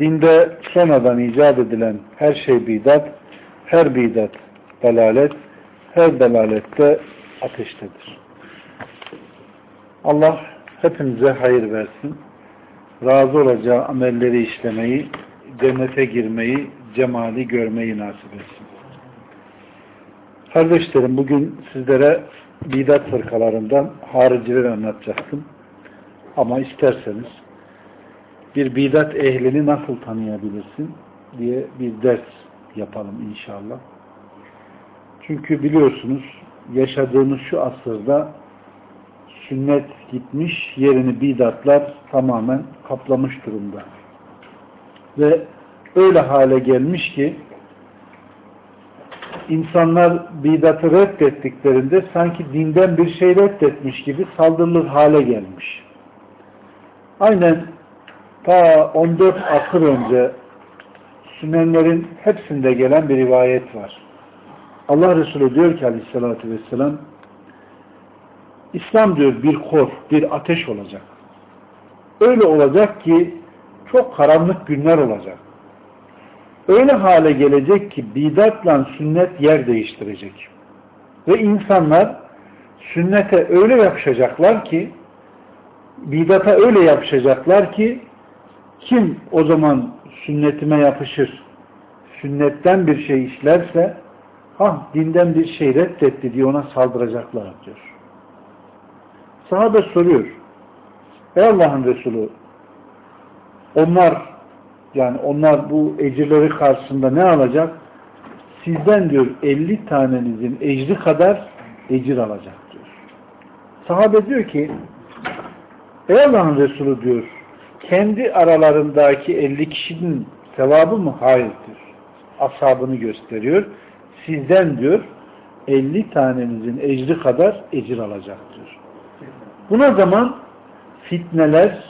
Dinde sonradan icat edilen her şey bidat, her bidat dalalet, her dalalette ateştedir. Allah hepimize hayır versin. Razı olacağı amelleri işlemeyi, cennete girmeyi, cemali görmeyi nasip etsin. Kardeşlerim bugün sizlere bidat fırkalarından haricileri anlatacaktım. Ama isterseniz bir bidat ehlini nasıl tanıyabilirsin diye bir ders yapalım inşallah. Çünkü biliyorsunuz yaşadığımız şu asırda sünnet gitmiş, yerini bidatlar tamamen kaplamış durumda. Ve öyle hale gelmiş ki insanlar bidatı reddettiklerinde sanki dinden bir şey reddetmiş gibi saldırılır hale gelmiş. Aynen ta 14 asır önce Sünenlerin hepsinde gelen bir rivayet var. Allah Resulü diyor ki aleyhissalatü vesselam İslam diyor bir kor, bir ateş olacak. Öyle olacak ki çok karanlık günler olacak. Öyle hale gelecek ki bidatla sünnet yer değiştirecek. Ve insanlar sünnete öyle yapışacaklar ki bidata öyle yapışacaklar ki kim o zaman sünnetime yapışır, sünnetten bir şey işlerse, ha dinden bir şey reddetti diye ona saldıracaklar diyor. Sahabe soruyor, ey Allah'ın Resulü, onlar yani onlar bu ecirleri karşısında ne alacak? Sizden diyor 50 tanenizin ecri kadar ecir alacak diyor. Sahabe diyor ki, ey Allah'ın Resulü diyor, kendi aralarındaki 50 kişinin sevabı mı? Hayırdır. Asabını gösteriyor. Sizden diyor 50 tanenizin ecri kadar ecir alacaktır. Buna zaman fitneler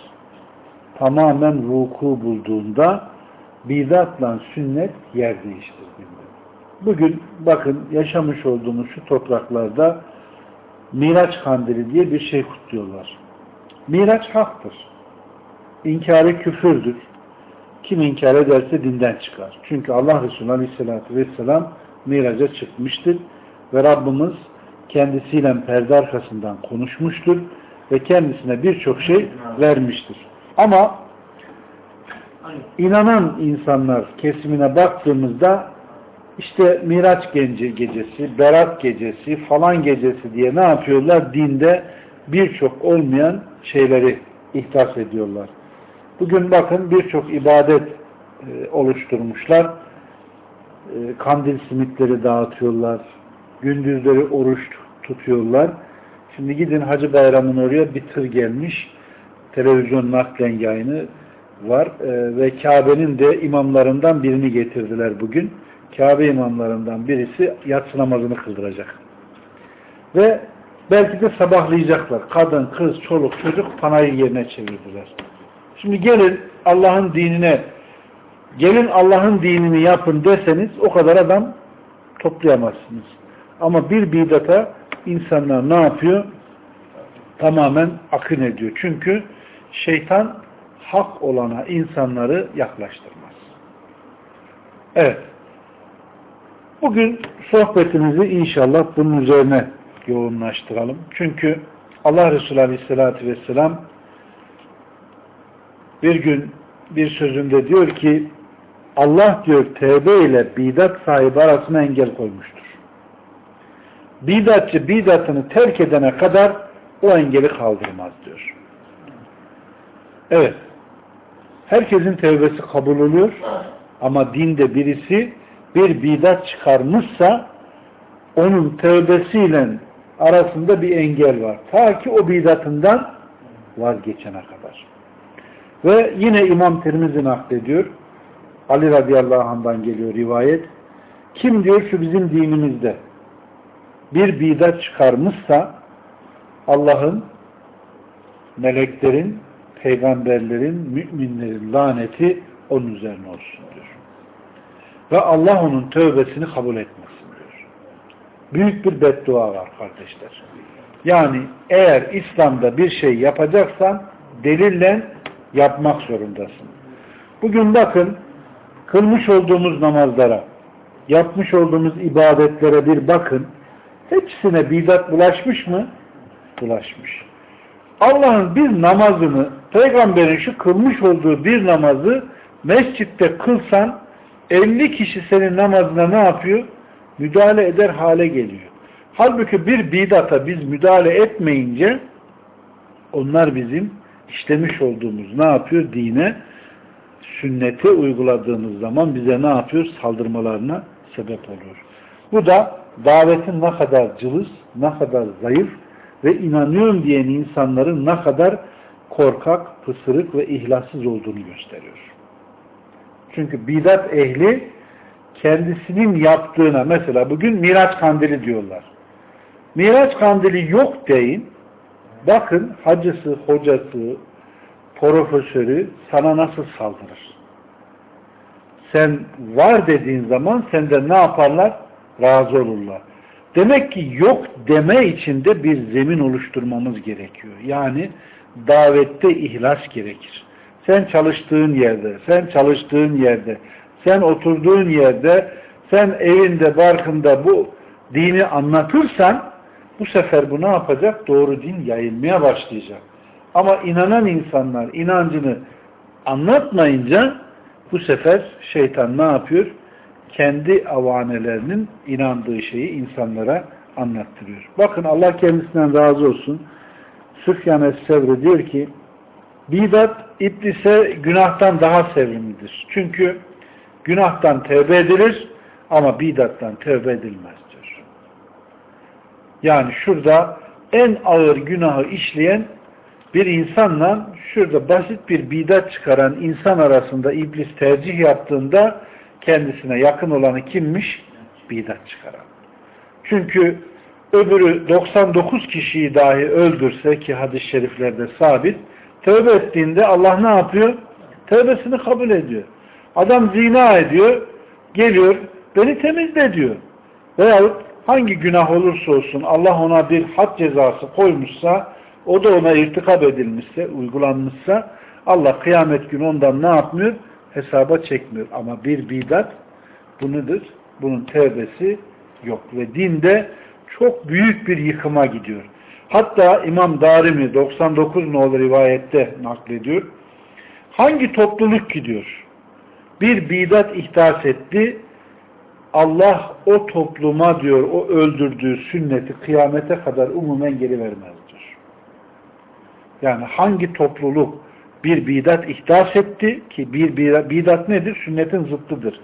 tamamen vuku bulduğunda bidatla sünnet yer değiştirdiğinde. Bugün bakın yaşamış olduğumuz şu topraklarda Miraç kandili diye bir şey kutluyorlar. Miraç haktır. İnkarı küfürdür. Kim inkar ederse dinden çıkar. Çünkü Allah Resulü Aleyhisselatü Vesselam miraca çıkmıştır ve Rabbimiz kendisiyle perde arkasından konuşmuştur ve kendisine birçok şey vermiştir. Ama inanan insanlar kesimine baktığımızda işte Miraç gecesi, Berat gecesi, falan gecesi diye ne yapıyorlar? Dinde birçok olmayan şeyleri ihdas ediyorlar. Bugün bakın birçok ibadet e, oluşturmuşlar. E, kandil simitleri dağıtıyorlar. Gündüzleri oruç tutuyorlar. Şimdi gidin Hacı Bayram'ın oraya bir tır gelmiş. Televizyon naklen yayını var. E, ve Kabe'nin de imamlarından birini getirdiler bugün. Kabe imamlarından birisi yatsı namazını kıldıracak. Ve belki de sabahlayacaklar. Kadın, kız, çoluk, çocuk panayı yerine çevirdiler. Şimdi gelin Allah'ın dinine gelin Allah'ın dinini yapın deseniz o kadar adam toplayamazsınız. Ama bir bidata insanlar ne yapıyor? Tamamen akın ediyor. Çünkü şeytan hak olana insanları yaklaştırmaz. Evet. Bugün sohbetimizi inşallah bunun üzerine yoğunlaştıralım. Çünkü Allah Resulü Aleyhisselatü Vesselam bir gün bir sözünde diyor ki Allah diyor tevbe ile bidat sahibi arasına engel koymuştur. Bidatçı bidatını terk edene kadar o engeli kaldırmaz diyor. Evet. Herkesin tevbesi kabul oluyor ama dinde birisi bir bidat çıkarmışsa onun tevbesiyle arasında bir engel var. Ta ki o bidatından vazgeçene kadar. Ve yine İmam Tirmizi naklediyor. Ali radıyallahu anh'dan geliyor rivayet. Kim diyor şu bizim dinimizde bir bidat çıkarmışsa Allah'ın, meleklerin, peygamberlerin, müminlerin laneti onun üzerine olsun diyor. Ve Allah onun tövbesini kabul etmesin diyor. Büyük bir beddua var kardeşler. Yani eğer İslam'da bir şey yapacaksan delille yapmak zorundasın. Bugün bakın kılmış olduğumuz namazlara, yapmış olduğumuz ibadetlere bir bakın. Hepsine bidat bulaşmış mı? Bulaşmış. Allah'ın bir namazını, peygamberin şu kılmış olduğu bir namazı mescitte kılsan 50 kişi senin namazına ne yapıyor? Müdahale eder hale geliyor. Halbuki bir bidata biz müdahale etmeyince onlar bizim işlemiş olduğumuz ne yapıyor? Dine, sünneti uyguladığımız zaman bize ne yapıyor? Saldırmalarına sebep oluyor. Bu da davetin ne kadar cılız, ne kadar zayıf ve inanıyorum diyen insanların ne kadar korkak, pısırık ve ihlassız olduğunu gösteriyor. Çünkü bidat ehli kendisinin yaptığına mesela bugün Miraç kandili diyorlar. Miraç kandili yok deyin. Bakın hacısı, hocası, profesörü sana nasıl saldırır? Sen var dediğin zaman senden ne yaparlar? Razı olurlar. Demek ki yok deme içinde bir zemin oluşturmamız gerekiyor. Yani davette ihlas gerekir. Sen çalıştığın yerde, sen çalıştığın yerde, sen oturduğun yerde, sen evinde, barkında bu dini anlatırsan bu sefer bu ne yapacak? Doğru din yayılmaya başlayacak. Ama inanan insanlar inancını anlatmayınca bu sefer şeytan ne yapıyor? Kendi avanelerinin inandığı şeyi insanlara anlattırıyor. Bakın Allah kendisinden razı olsun. Süfyan Es-Sevri diyor ki bidat iblise günahtan daha sevimlidir. Çünkü günahtan tevbe edilir ama bidattan tevbe edilmez. Yani şurada en ağır günahı işleyen bir insanla şurada basit bir bidat çıkaran insan arasında iblis tercih yaptığında kendisine yakın olanı kimmiş? Bidat çıkaran. Çünkü öbürü 99 kişiyi dahi öldürse ki hadis-i şeriflerde sabit tövbe ettiğinde Allah ne yapıyor? Tövbesini kabul ediyor. Adam zina ediyor, geliyor, beni temizle diyor. Veyahut hangi günah olursa olsun Allah ona bir had cezası koymuşsa o da ona irtikap edilmişse, uygulanmışsa Allah kıyamet günü ondan ne yapmıyor? Hesaba çekmiyor. Ama bir bidat bu nedir? Bunun tevbesi yok. Ve dinde çok büyük bir yıkıma gidiyor. Hatta İmam Darimi 99 nolu rivayette naklediyor. Hangi topluluk gidiyor? Bir bidat ihdas etti. Allah o topluma diyor o öldürdüğü sünneti kıyamete kadar umumen geri vermez. Yani hangi topluluk bir bidat ihdas etti ki bir bidat nedir? Sünnetin zıttıdır.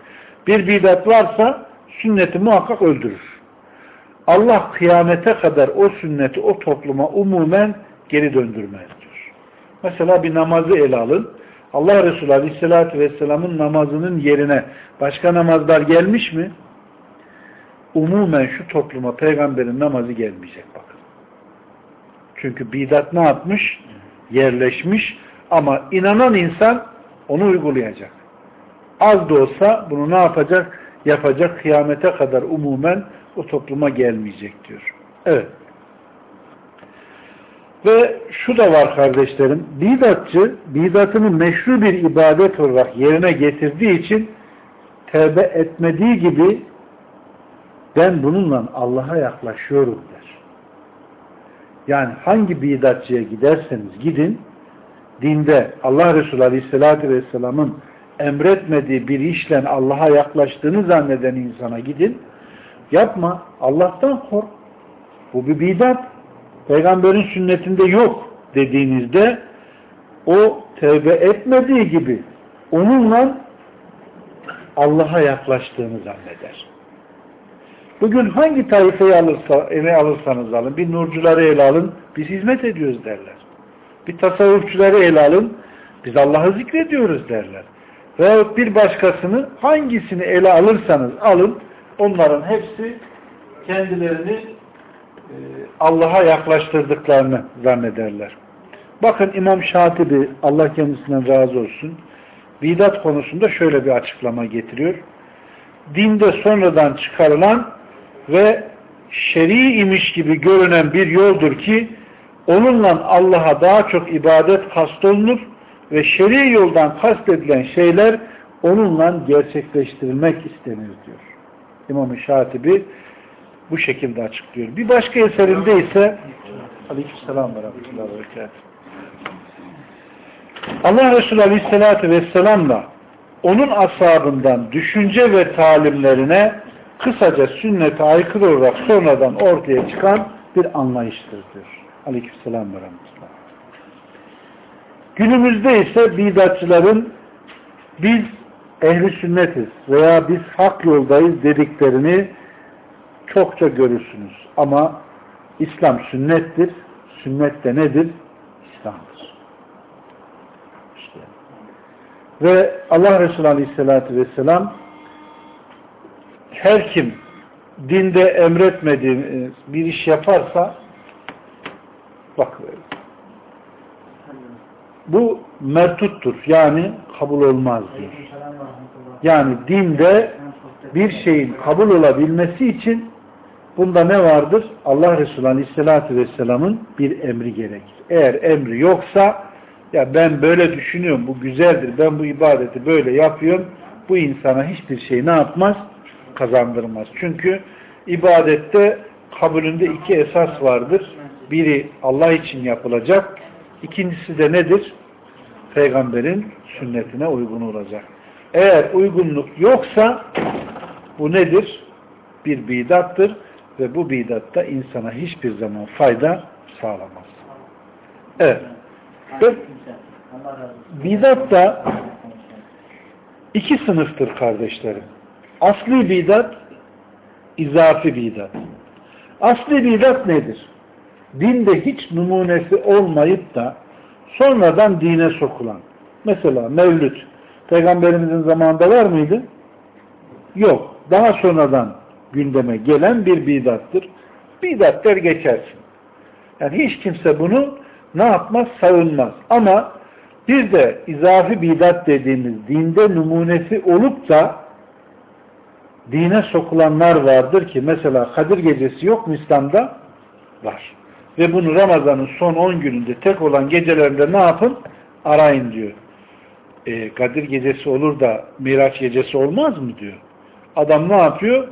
Bir bidat varsa sünneti muhakkak öldürür. Allah kıyamete kadar o sünneti o topluma umumen geri döndürmez diyor. Mesela bir namazı ele alın. Allah Resulü Aleyhisselatü Vesselam'ın namazının yerine başka namazlar gelmiş mi? Umumen şu topluma peygamberin namazı gelmeyecek bakın. Çünkü bidat ne yapmış? Yerleşmiş ama inanan insan onu uygulayacak. Az da olsa bunu ne yapacak? Yapacak kıyamete kadar umumen o topluma gelmeyecek diyor. Evet. Ve şu da var kardeşlerim, bidatçı bidatını meşru bir ibadet olarak yerine getirdiği için tevbe etmediği gibi ben bununla Allah'a yaklaşıyorum der. Yani hangi bidatçıya giderseniz gidin, dinde Allah Resulü Aleyhisselatü Vesselam'ın emretmediği bir işle Allah'a yaklaştığını zanneden insana gidin, yapma, Allah'tan kork. Bu bir bidat. Peygamberin sünnetinde yok dediğinizde o tevbe etmediği gibi onunla Allah'a yaklaştığını zanneder. Bugün hangi taifeyi alırsa, ele alırsanız alın, bir nurcuları ele alın, biz hizmet ediyoruz derler. Bir tasavvufçuları ele alın, biz Allah'ı zikrediyoruz derler. veyahut bir başkasını hangisini ele alırsanız alın onların hepsi kendilerini Allah'a yaklaştırdıklarını zannederler. Bakın İmam Şatibi Allah kendisinden razı olsun bidat konusunda şöyle bir açıklama getiriyor. Dinde sonradan çıkarılan ve şer'i imiş gibi görünen bir yoldur ki onunla Allah'a daha çok ibadet kastolunur ve şer'i yoldan kastedilen şeyler onunla gerçekleştirilmek istenir diyor. İmam-ı Şatibi bu şekilde açıklıyor. Bir başka eserinde ise Aleykümselam ve Rahmetullahi ve Allah Resulü Aleyhisselatü Vesselam'la onun ashabından düşünce ve talimlerine kısaca sünnete aykırı olarak sonradan ortaya çıkan bir anlayıştır diyor. Aleykümselam ve Rahmetullah. Günümüzde ise bidatçıların biz ehli sünnetiz veya biz hak yoldayız dediklerini çokça görürsünüz. Ama İslam sünnettir. Sünnet de nedir? İslam'dır. İşte. Ve Allah Resulü Aleyhisselatü Vesselam her kim dinde emretmediği bir iş yaparsa bak bu mertuttur. Yani kabul olmaz diyor. Yani dinde bir şeyin kabul olabilmesi için bunda ne vardır? Allah Resulü Aleyhisselatü Vesselam'ın bir emri gerekir. Eğer emri yoksa ya ben böyle düşünüyorum, bu güzeldir, ben bu ibadeti böyle yapıyorum, bu insana hiçbir şey ne yapmaz? Kazandırmaz. Çünkü ibadette kabulünde iki esas vardır. Biri Allah için yapılacak, ikincisi de nedir? Peygamberin sünnetine uygun olacak. Eğer uygunluk yoksa bu nedir? Bir bidattır ve bu bidatta insana hiçbir zaman fayda sağlamaz. Evet. Ve bidat da iki sınıftır kardeşlerim. Asli bidat, izafi bidat. Asli bidat nedir? Dinde hiç numunesi olmayıp da sonradan dine sokulan. Mesela mevlüt. Peygamberimizin zamanında var mıydı? Yok. Daha sonradan gündeme gelen bir bidattır. Bidat der geçersin. Yani hiç kimse bunu ne yapmaz? Savunmaz. Ama bir de izafi bidat dediğimiz dinde numunesi olup da dine sokulanlar vardır ki mesela Kadir Gecesi yok mu İslam'da? Var. Ve bunu Ramazan'ın son 10 gününde tek olan gecelerinde ne yapın? Arayın diyor. E, Kadir Gecesi olur da Miraç Gecesi olmaz mı diyor. Adam ne yapıyor?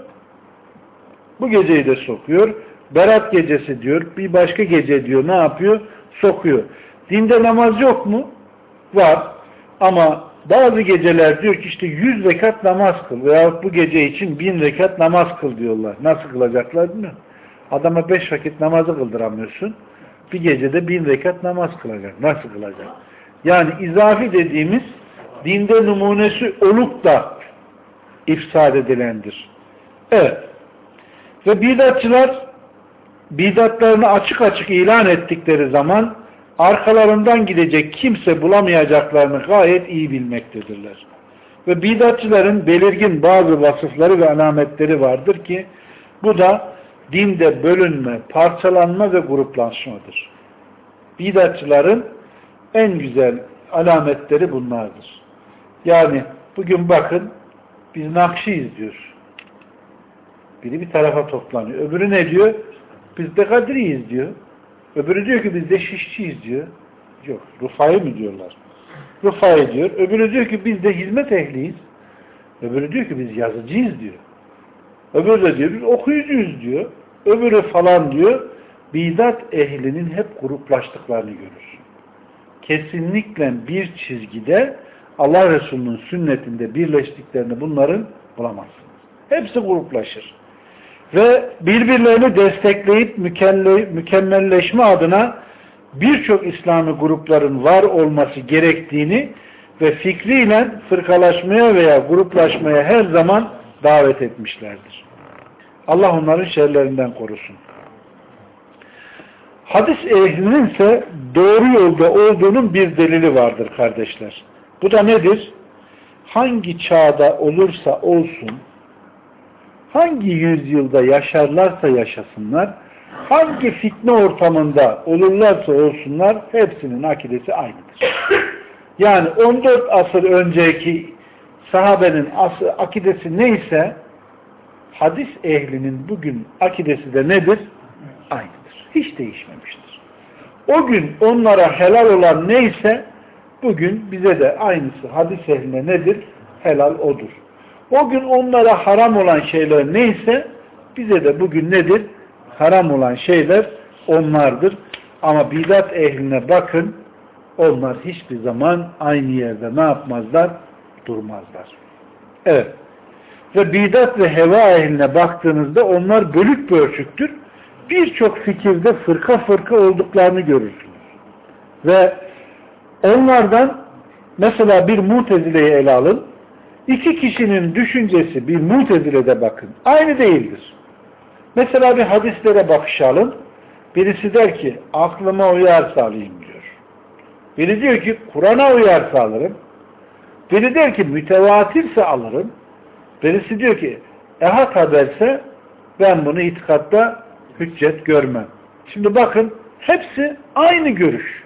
Bu geceyi de sokuyor. Berat gecesi diyor. Bir başka gece diyor. Ne yapıyor? Sokuyor. Dinde namaz yok mu? Var. Ama bazı geceler diyor ki işte yüz rekat namaz kıl veya bu gece için bin rekat namaz kıl diyorlar. Nasıl kılacaklar bilmiyorum. Adama beş vakit namazı kıldıramıyorsun. Bir gecede bin rekat namaz kılacak. Nasıl kılacak? Yani izafi dediğimiz dinde numunesi olup da ifsad edilendir. Evet. Ve bidatçılar bidatlarını açık açık ilan ettikleri zaman arkalarından gidecek kimse bulamayacaklarını gayet iyi bilmektedirler. Ve bidatçıların belirgin bazı vasıfları ve alametleri vardır ki bu da dinde bölünme, parçalanma ve gruplaşmadır. Bidatçıların en güzel alametleri bunlardır. Yani bugün bakın biz Nakşiyiz diyor. Biri bir tarafa toplanıyor. Öbürü ne diyor? Biz de Kadriyiz diyor. Öbürü diyor ki biz de Şişçiyiz diyor. Yok. Rufai mi diyorlar? Rufai diyor. Öbürü diyor ki biz de hizmet ehliyiz. Öbürü diyor ki biz yazıcıyız diyor. Öbürü de diyor biz okuyucuyuz diyor. Öbürü falan diyor. Bidat ehlinin hep gruplaştıklarını görür. Kesinlikle bir çizgide Allah Resulü'nün sünnetinde birleştiklerini bunların bulamazsınız. Hepsi gruplaşır. Ve birbirlerini destekleyip mükemmelleşme adına birçok İslami grupların var olması gerektiğini ve fikriyle fırkalaşmaya veya gruplaşmaya her zaman davet etmişlerdir. Allah onların şerlerinden korusun. Hadis ehlinin ise doğru yolda olduğunun bir delili vardır kardeşler. Bu da nedir? hangi çağda olursa olsun, hangi yüzyılda yaşarlarsa yaşasınlar, hangi fitne ortamında olurlarsa olsunlar, hepsinin akidesi aynıdır. Yani 14 asır önceki sahabenin akidesi neyse, hadis ehlinin bugün akidesi de nedir? Aynıdır. Hiç değişmemiştir. O gün onlara helal olan neyse, bugün bize de aynısı hadis ehline nedir? Helal odur. O gün onlara haram olan şeyler neyse, bize de bugün nedir? Haram olan şeyler onlardır. Ama bidat ehline bakın, onlar hiçbir zaman aynı yerde ne yapmazlar? Durmazlar. Evet. Ve bidat ve heva ehline baktığınızda onlar bölük bölçüktür. Birçok fikirde fırka fırka olduklarını görürsünüz. Ve onlardan mesela bir mutezileyi ele alın. İki kişinin düşüncesi bir mutezilede bakın. Aynı değildir. Mesela bir hadislere bakışalım. Birisi der ki aklıma uyarsa alayım diyor. Biri diyor ki Kur'an'a uyarsa alırım. Biri der ki mütevatirse alırım. Birisi diyor ki ehad haberse ben bunu itikatta hüccet görmem. Şimdi bakın hepsi aynı görüş.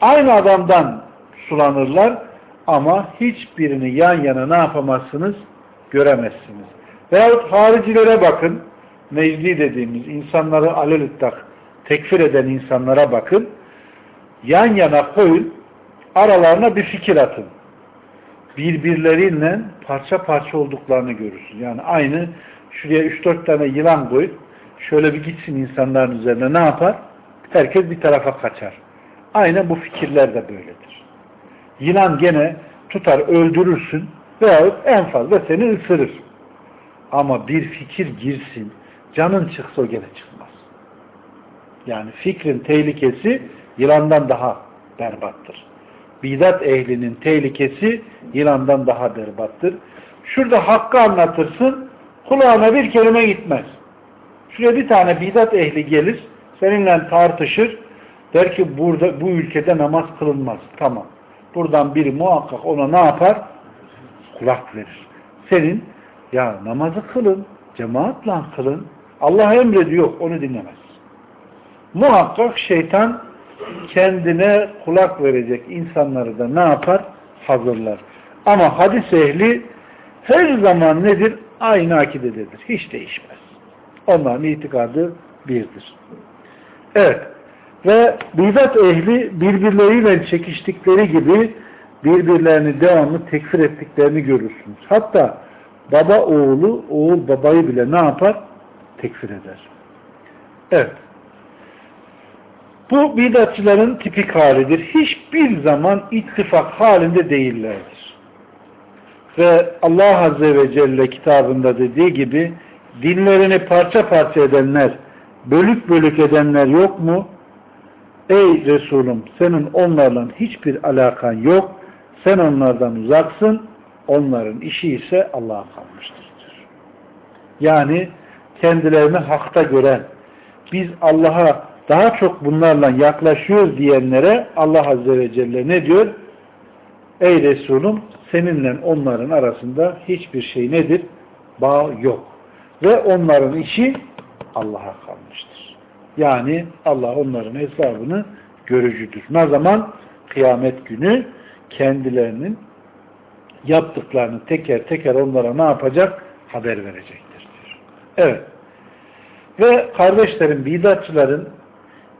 Aynı adamdan sulanırlar ama hiçbirini yan yana ne yapamazsınız? Göremezsiniz. Veyahut haricilere bakın. Mecli dediğimiz insanları alelittak tekfir eden insanlara bakın. Yan yana koyun. Aralarına bir fikir atın birbirleriyle parça parça olduklarını görürsün. Yani aynı şuraya 3-4 tane yılan koy, şöyle bir gitsin insanların üzerine ne yapar? Herkes bir tarafa kaçar. Aynı bu fikirler de böyledir. Yılan gene tutar öldürürsün veyahut en fazla seni ısırır. Ama bir fikir girsin, canın çıksa o gene çıkmaz. Yani fikrin tehlikesi yılandan daha berbattır bidat ehlinin tehlikesi yılandan daha berbattır. Şurada hakkı anlatırsın, kulağına bir kelime gitmez. Şuraya bir tane bidat ehli gelir, seninle tartışır, der ki burada bu ülkede namaz kılınmaz. Tamam. Buradan biri muhakkak ona ne yapar? Kulak verir. Senin ya namazı kılın, cemaatle kılın. Allah emrediyor, onu dinlemez. Muhakkak şeytan kendine kulak verecek insanları da ne yapar? Hazırlar. Ama hadis ehli her zaman nedir? Aynı akidededir. Hiç değişmez. Onların itikadı birdir. Evet. Ve bidat ehli birbirleriyle çekiştikleri gibi birbirlerini devamlı tekfir ettiklerini görürsünüz. Hatta baba oğlu, oğul babayı bile ne yapar? Tekfir eder. Evet. Bu bidatçıların tipik halidir. Hiçbir zaman ittifak halinde değillerdir. Ve Allah Azze ve Celle kitabında dediği gibi dinlerini parça parça edenler, bölük bölük edenler yok mu? Ey Resulüm senin onlarla hiçbir alakan yok. Sen onlardan uzaksın. Onların işi ise Allah'a kalmıştır. Yani kendilerini hakta gören, biz Allah'a daha çok bunlarla yaklaşıyoruz diyenlere Allah Azze ve Celle ne diyor? Ey Resulüm seninle onların arasında hiçbir şey nedir? Bağ yok. Ve onların işi Allah'a kalmıştır. Yani Allah onların hesabını görücüdür. Ne zaman? Kıyamet günü kendilerinin yaptıklarını teker teker onlara ne yapacak? Haber verecektir. Evet. Ve kardeşlerim, bidatçıların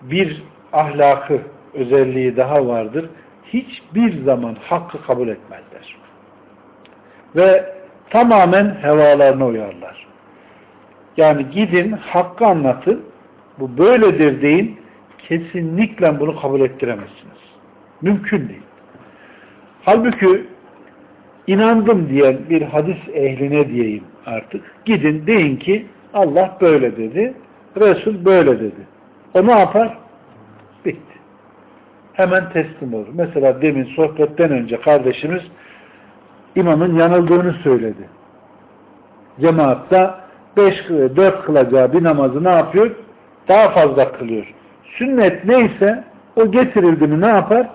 bir ahlakı, özelliği daha vardır. Hiçbir zaman hakkı kabul etmezler. Ve tamamen hevalarına uyarlar. Yani gidin hakkı anlatın, bu böyledir deyin, kesinlikle bunu kabul ettiremezsiniz. Mümkün değil. Halbuki inandım diyen bir hadis ehline diyeyim artık. Gidin deyin ki Allah böyle dedi, Resul böyle dedi. O ne yapar? Bitti. Hemen teslim olur. Mesela demin sohbetten önce kardeşimiz imamın yanıldığını söyledi. Cemaatta beş, dört kılacağı bir namazı ne yapıyor? Daha fazla kılıyor. Sünnet neyse o getirildi mi ne yapar?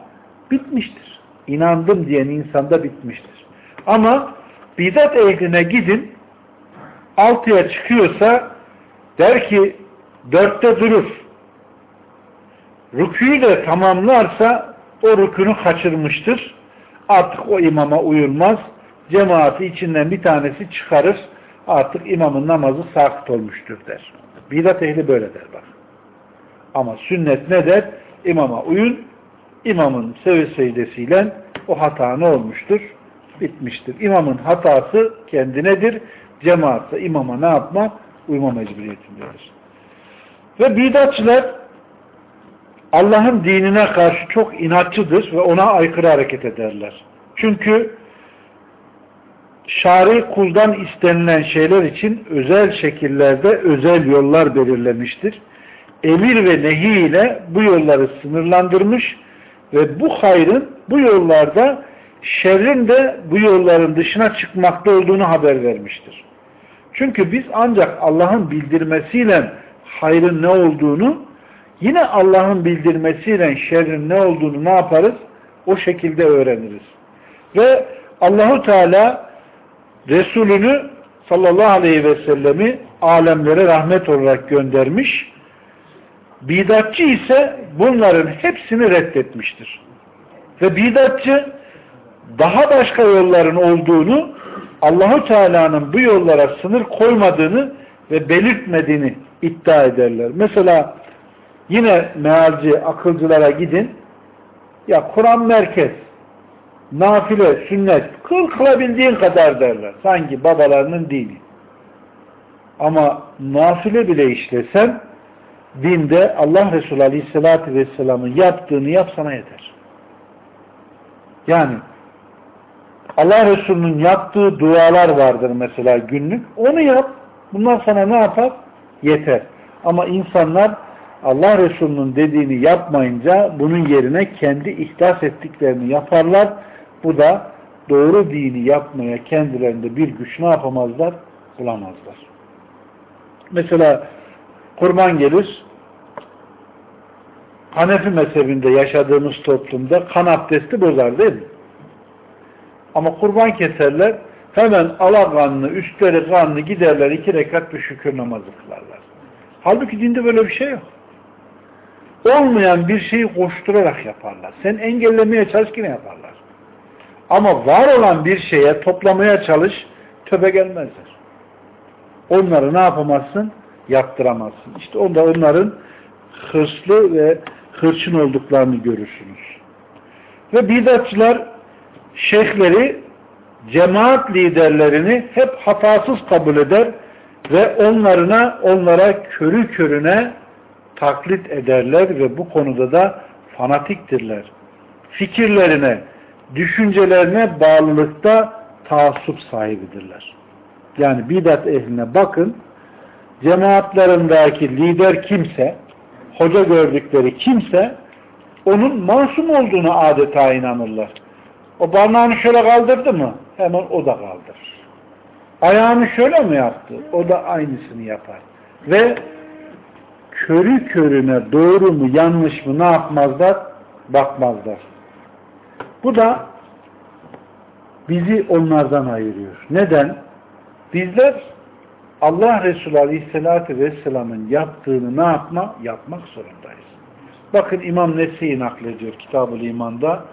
Bitmiştir. İnandım diyen insanda bitmiştir. Ama bidat ehline gidin altıya çıkıyorsa der ki dörtte durur. Rüküyü de tamamlarsa o rükünü kaçırmıştır. Artık o imama uyulmaz. Cemaati içinden bir tanesi çıkarır. Artık imamın namazı sakit olmuştur der. Bidat ehli böyle der bak. Ama sünnet ne der? İmama uyun. İmamın secdesiyle o hata ne olmuştur? Bitmiştir. İmamın hatası kendinedir. Cemaatse imama ne yapma? Uyma mecburiyetindedir. Ve bidatçılar Allah'ın dinine karşı çok inatçıdır ve ona aykırı hareket ederler. Çünkü şari kuldan istenilen şeyler için özel şekillerde özel yollar belirlemiştir. Emir ve nehi ile bu yolları sınırlandırmış ve bu hayrın bu yollarda şerrin de bu yolların dışına çıkmakta olduğunu haber vermiştir. Çünkü biz ancak Allah'ın bildirmesiyle hayrın ne olduğunu yine Allah'ın bildirmesiyle şerrin ne olduğunu ne yaparız? O şekilde öğreniriz. Ve Allahu Teala Resulünü sallallahu aleyhi ve sellemi alemlere rahmet olarak göndermiş. Bidatçı ise bunların hepsini reddetmiştir. Ve bidatçı daha başka yolların olduğunu Allahu Teala'nın bu yollara sınır koymadığını ve belirtmediğini iddia ederler. Mesela yine mealci, akılcılara gidin. Ya Kur'an merkez, nafile, sünnet, kıl kılabildiğin kadar derler. Sanki babalarının dini. Ama nafile bile işlesen dinde Allah Resulü Aleyhisselatü Vesselam'ın yaptığını yapsana yeter. Yani Allah Resulü'nün yaptığı dualar vardır mesela günlük. Onu yap. Bundan sana ne yapar? Yeter. Ama insanlar Allah Resulü'nün dediğini yapmayınca bunun yerine kendi ihdas ettiklerini yaparlar. Bu da doğru dini yapmaya kendilerinde bir güç ne yapamazlar? Bulamazlar. Mesela kurban gelir Hanefi mezhebinde yaşadığımız toplumda kan abdesti bozar değil mi? Ama kurban keserler hemen ala kanını, üstleri kanını giderler iki rekat bir şükür namazı kılarlar. Halbuki dinde böyle bir şey yok. Olmayan bir şeyi koşturarak yaparlar. Sen engellemeye çalış yine yaparlar. Ama var olan bir şeye toplamaya çalış, töbe gelmezler. Onları ne yapamazsın? Yaptıramazsın. İşte onda onların hırslı ve hırçın olduklarını görürsünüz. Ve bidatçılar şeyhleri, cemaat liderlerini hep hatasız kabul eder ve onlarına, onlara körü körüne taklit ederler ve bu konuda da fanatiktirler. Fikirlerine, düşüncelerine bağlılıkta taassup sahibidirler. Yani bidat ehline bakın, cemaatlarındaki lider kimse, hoca gördükleri kimse, onun masum olduğunu adeta inanırlar. O parmağını şöyle kaldırdı mı? Hemen o da kaldırır. Ayağını şöyle mi yaptı? O da aynısını yapar. Ve körü körüne doğru mu yanlış mı ne yapmazlar? Bakmazlar. Bu da bizi onlardan ayırıyor. Neden? Bizler Allah Resulü Aleyhisselatü Vesselam'ın yaptığını ne yapma? Yapmak zorundayız. Bakın İmam Nese'yi naklediyor Kitab-ı İman'da.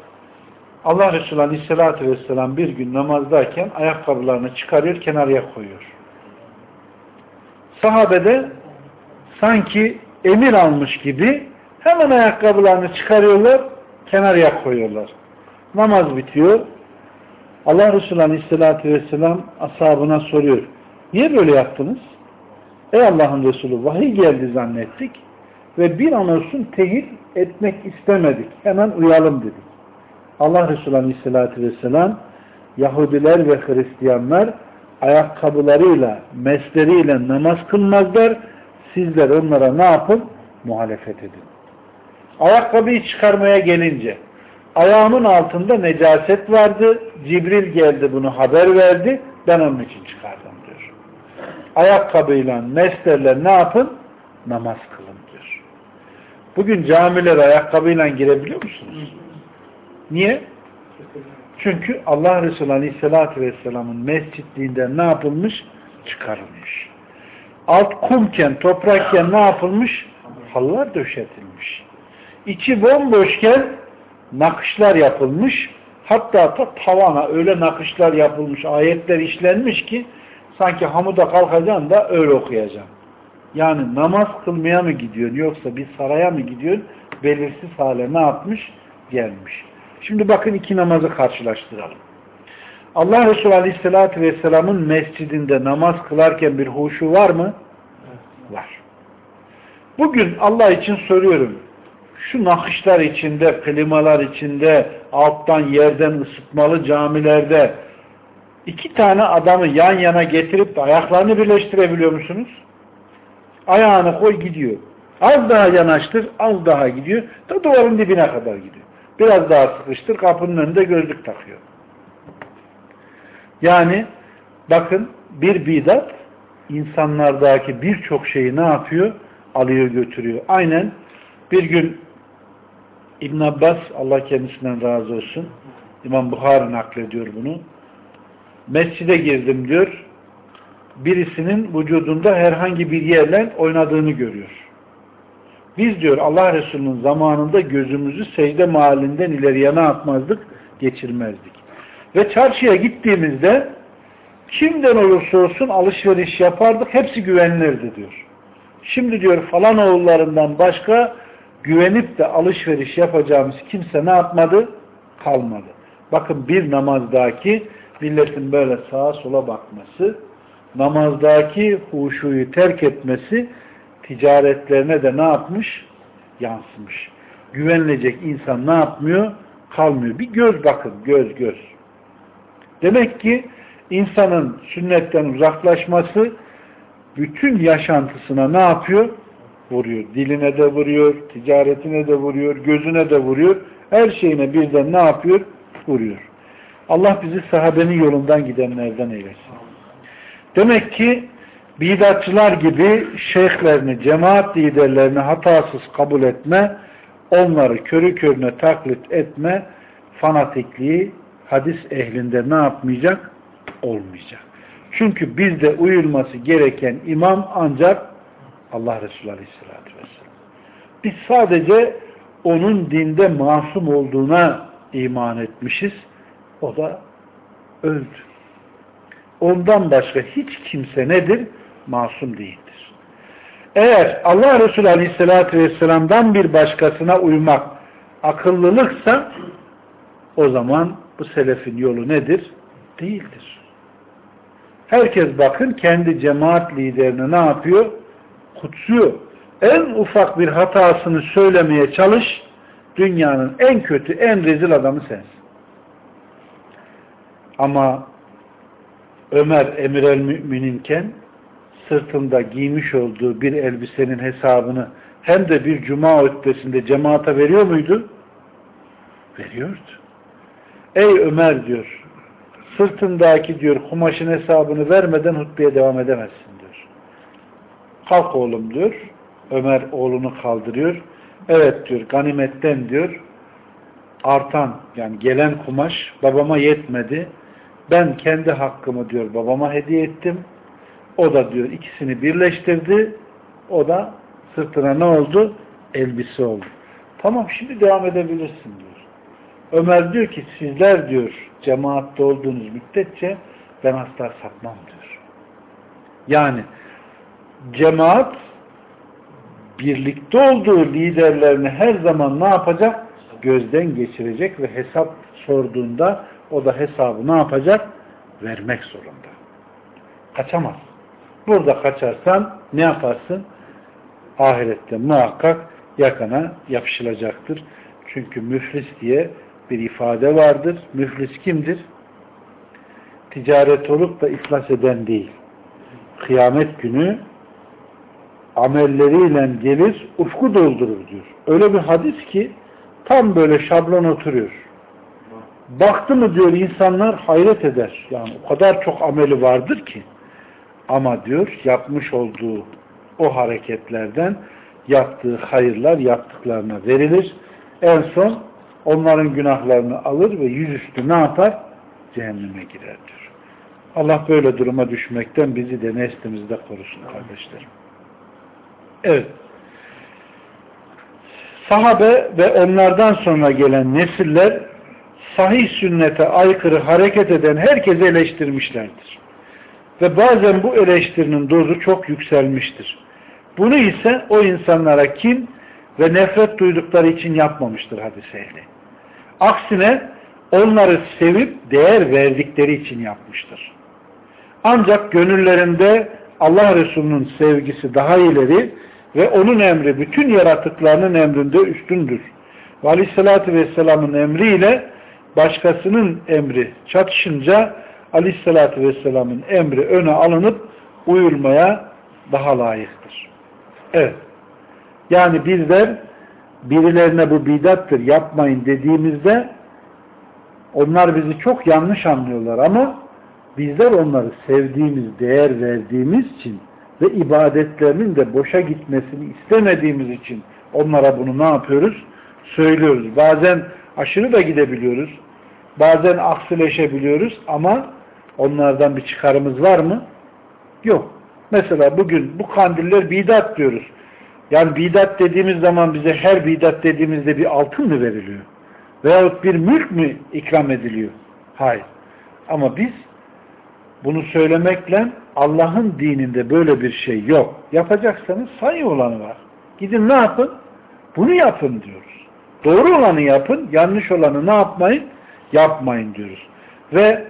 Allah Resulü Aleyhisselatü Vesselam bir gün namazdayken ayakkabılarını çıkarıyor, kenarıya koyuyor. Sahabede sanki emir almış gibi hemen ayakkabılarını çıkarıyorlar, kenarıya koyuyorlar. Namaz bitiyor. Allah Resulü Aleyhisselatü Vesselam ashabına soruyor. Niye böyle yaptınız? Ey Allah'ın Resulü vahiy geldi zannettik ve bir an olsun tehir etmek istemedik. Hemen uyalım dedik. Allah Resulü Aleyhisselatü Vesselam Yahudiler ve Hristiyanlar ayakkabılarıyla, mesleriyle namaz kılmazlar. Sizler onlara ne yapın? Muhalefet edin. Ayakkabıyı çıkarmaya gelince ayağımın altında necaset vardı. Cibril geldi bunu haber verdi. Ben onun için çıkardım diyor. Ayakkabıyla, meslerle ne yapın? Namaz kılın diyor. Bugün camilere ayakkabıyla girebiliyor musunuz? Niye? Çünkü Allah Resulü Aleyhisselatü Vesselam'ın mescitliğinden ne yapılmış? Çıkarılmış. Alt kumken, toprakken ne yapılmış? Halılar döşetilmiş. İçi bomboşken nakışlar yapılmış. Hatta da tavana öyle nakışlar yapılmış, ayetler işlenmiş ki sanki hamuda kalkacaksın da öyle okuyacaksın. Yani namaz kılmaya mı gidiyorsun yoksa bir saraya mı gidiyorsun belirsiz hale ne yapmış? Gelmiş. Şimdi bakın iki namazı karşılaştıralım. Allah Resulü Aleyhisselatü Vesselam'ın mescidinde namaz kılarken bir huşu var mı? Var. Bugün Allah için soruyorum. Şu nakışlar içinde, klimalar içinde, alttan yerden ısıtmalı camilerde iki tane adamı yan yana getirip de ayaklarını birleştirebiliyor musunuz? Ayağını koy gidiyor. Az daha yanaştır, az daha gidiyor. Da duvarın dibine kadar gidiyor. Biraz daha sıkıştır, kapının önünde gözlük takıyor. Yani bakın bir bidat insanlardaki birçok şeyi ne yapıyor? Alıyor götürüyor. Aynen bir gün İbn Abbas Allah kendisinden razı olsun İmam Bukhari naklediyor bunu. Mescide girdim diyor. Birisinin vücudunda herhangi bir yerle oynadığını görüyor. Biz diyor Allah Resulü'nün zamanında gözümüzü secde mahallinden ileriye ne yapmazdık? Geçirmezdik. Ve çarşıya gittiğimizde kimden olursa olsun alışveriş yapardık. Hepsi güvenilirdi diyor. Şimdi diyor falan oğullarından başka güvenip de alışveriş yapacağımız kimse ne yapmadı? Kalmadı. Bakın bir namazdaki milletin böyle sağa sola bakması, namazdaki huşuyu terk etmesi ticaretlerine de ne yapmış? Yansımış. Güvenilecek insan ne yapmıyor? Kalmıyor. Bir göz bakın, göz göz. Demek ki insanın sünnetten uzaklaşması bütün yaşantısına ne yapıyor? Vuruyor. Diline de vuruyor, ticaretine de vuruyor, gözüne de vuruyor. Her şeyine birden ne yapıyor? Vuruyor. Allah bizi sahabenin yolundan gidenlerden eylesin. Demek ki bidatçılar gibi şeyhlerini, cemaat liderlerini hatasız kabul etme, onları körü körüne taklit etme, fanatikliği hadis ehlinde ne yapmayacak? Olmayacak. Çünkü bizde uyulması gereken imam ancak Allah Resulü Aleyhisselatü Vesselam. Biz sadece onun dinde masum olduğuna iman etmişiz. O da öldü. Ondan başka hiç kimse nedir? Masum değildir. Eğer Allah Resulü Aleyhisselatü Vesselam'dan bir başkasına uymak akıllılıksa o zaman bu selefin yolu nedir? Değildir. Herkes bakın kendi cemaat liderini ne yapıyor? Kutsuyor. En ufak bir hatasını söylemeye çalış, dünyanın en kötü, en rezil adamı sensin. Ama Ömer emir el mümininken sırtında giymiş olduğu bir elbisenin hesabını hem de bir cuma hutbesinde cemaate veriyor muydu? Veriyordu. Ey Ömer diyor, sırtındaki diyor kumaşın hesabını vermeden hutbeye devam edemezsin. Kalk oğlum diyor. Ömer oğlunu kaldırıyor. Evet diyor ganimetten diyor artan yani gelen kumaş babama yetmedi. Ben kendi hakkımı diyor babama hediye ettim. O da diyor ikisini birleştirdi. O da sırtına ne oldu? Elbise oldu. Tamam şimdi devam edebilirsin diyor. Ömer diyor ki sizler diyor cemaatte olduğunuz müddetçe ben asla satmam diyor. Yani cemaat birlikte olduğu liderlerini her zaman ne yapacak? Gözden geçirecek ve hesap sorduğunda o da hesabı ne yapacak? Vermek zorunda. Kaçamaz. Burada kaçarsan ne yaparsın? Ahirette muhakkak yakana yapışılacaktır. Çünkü müflis diye bir ifade vardır. Müflis kimdir? Ticaret olup da iflas eden değil. Kıyamet günü amelleriyle gelir, ufku doldurur diyor. Öyle bir hadis ki tam böyle şablon oturuyor. Baktı mı diyor insanlar hayret eder. Yani o kadar çok ameli vardır ki. Ama diyor yapmış olduğu o hareketlerden yaptığı hayırlar yaptıklarına verilir. En son onların günahlarını alır ve yüzüstü ne yapar? Cehenneme girer diyor. Allah böyle duruma düşmekten bizi de neslimizde korusun kardeşlerim. Evet. Sahabe ve onlardan sonra gelen nesiller sahih sünnete aykırı hareket eden herkesi eleştirmişlerdir. Ve bazen bu eleştirinin dozu çok yükselmiştir. Bunu ise o insanlara kim ve nefret duydukları için yapmamıştır hadis ehli. Aksine onları sevip değer verdikleri için yapmıştır. Ancak gönüllerinde Allah Resulü'nün sevgisi daha ileri ve onun emri bütün yaratıklarının emrinde üstündür. Ve Aleyhisselatü Vesselam'ın emriyle başkasının emri çatışınca Aleyhisselatü Vesselam'ın emri öne alınıp uyulmaya daha layıktır. Evet. Yani bizler birilerine bu bidattır yapmayın dediğimizde onlar bizi çok yanlış anlıyorlar ama bizler onları sevdiğimiz, değer verdiğimiz için ve ibadetlerinin de boşa gitmesini istemediğimiz için onlara bunu ne yapıyoruz? Söylüyoruz. Bazen aşırı da gidebiliyoruz. Bazen aksileşebiliyoruz ama onlardan bir çıkarımız var mı? Yok. Mesela bugün bu kandiller bidat diyoruz. Yani bidat dediğimiz zaman bize her bidat dediğimizde bir altın mı veriliyor? Veyahut bir mülk mü ikram ediliyor? Hayır. Ama biz bunu söylemekle Allah'ın dininde böyle bir şey yok. Yapacaksanız sayı olanı var. Gidin ne yapın? Bunu yapın diyoruz. Doğru olanı yapın, yanlış olanı ne yapmayın? Yapmayın diyoruz. Ve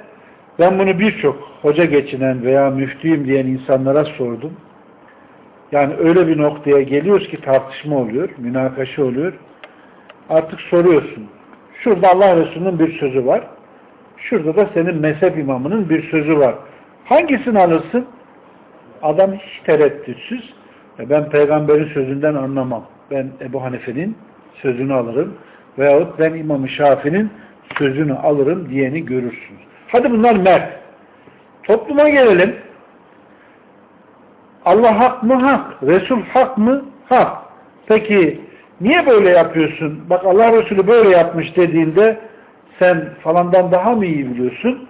ben bunu birçok hoca geçinen veya müftüyüm diyen insanlara sordum. Yani öyle bir noktaya geliyoruz ki tartışma oluyor, münakaşa oluyor. Artık soruyorsun. Şurada Allah Resulü'nün bir sözü var. Şurada da senin mezhep imamının bir sözü var. Hangisini alırsın? Adam hiç tereddütsüz. Ben peygamberin sözünden anlamam. Ben Ebu Hanife'nin sözünü alırım. Veyahut ben İmam-ı Şafi'nin sözünü alırım diyeni görürsünüz. Hadi bunlar mert. Topluma gelelim. Allah hak mı? Hak. Resul hak mı? Hak. Peki niye böyle yapıyorsun? Bak Allah Resulü böyle yapmış dediğinde sen falandan daha mı iyi biliyorsun?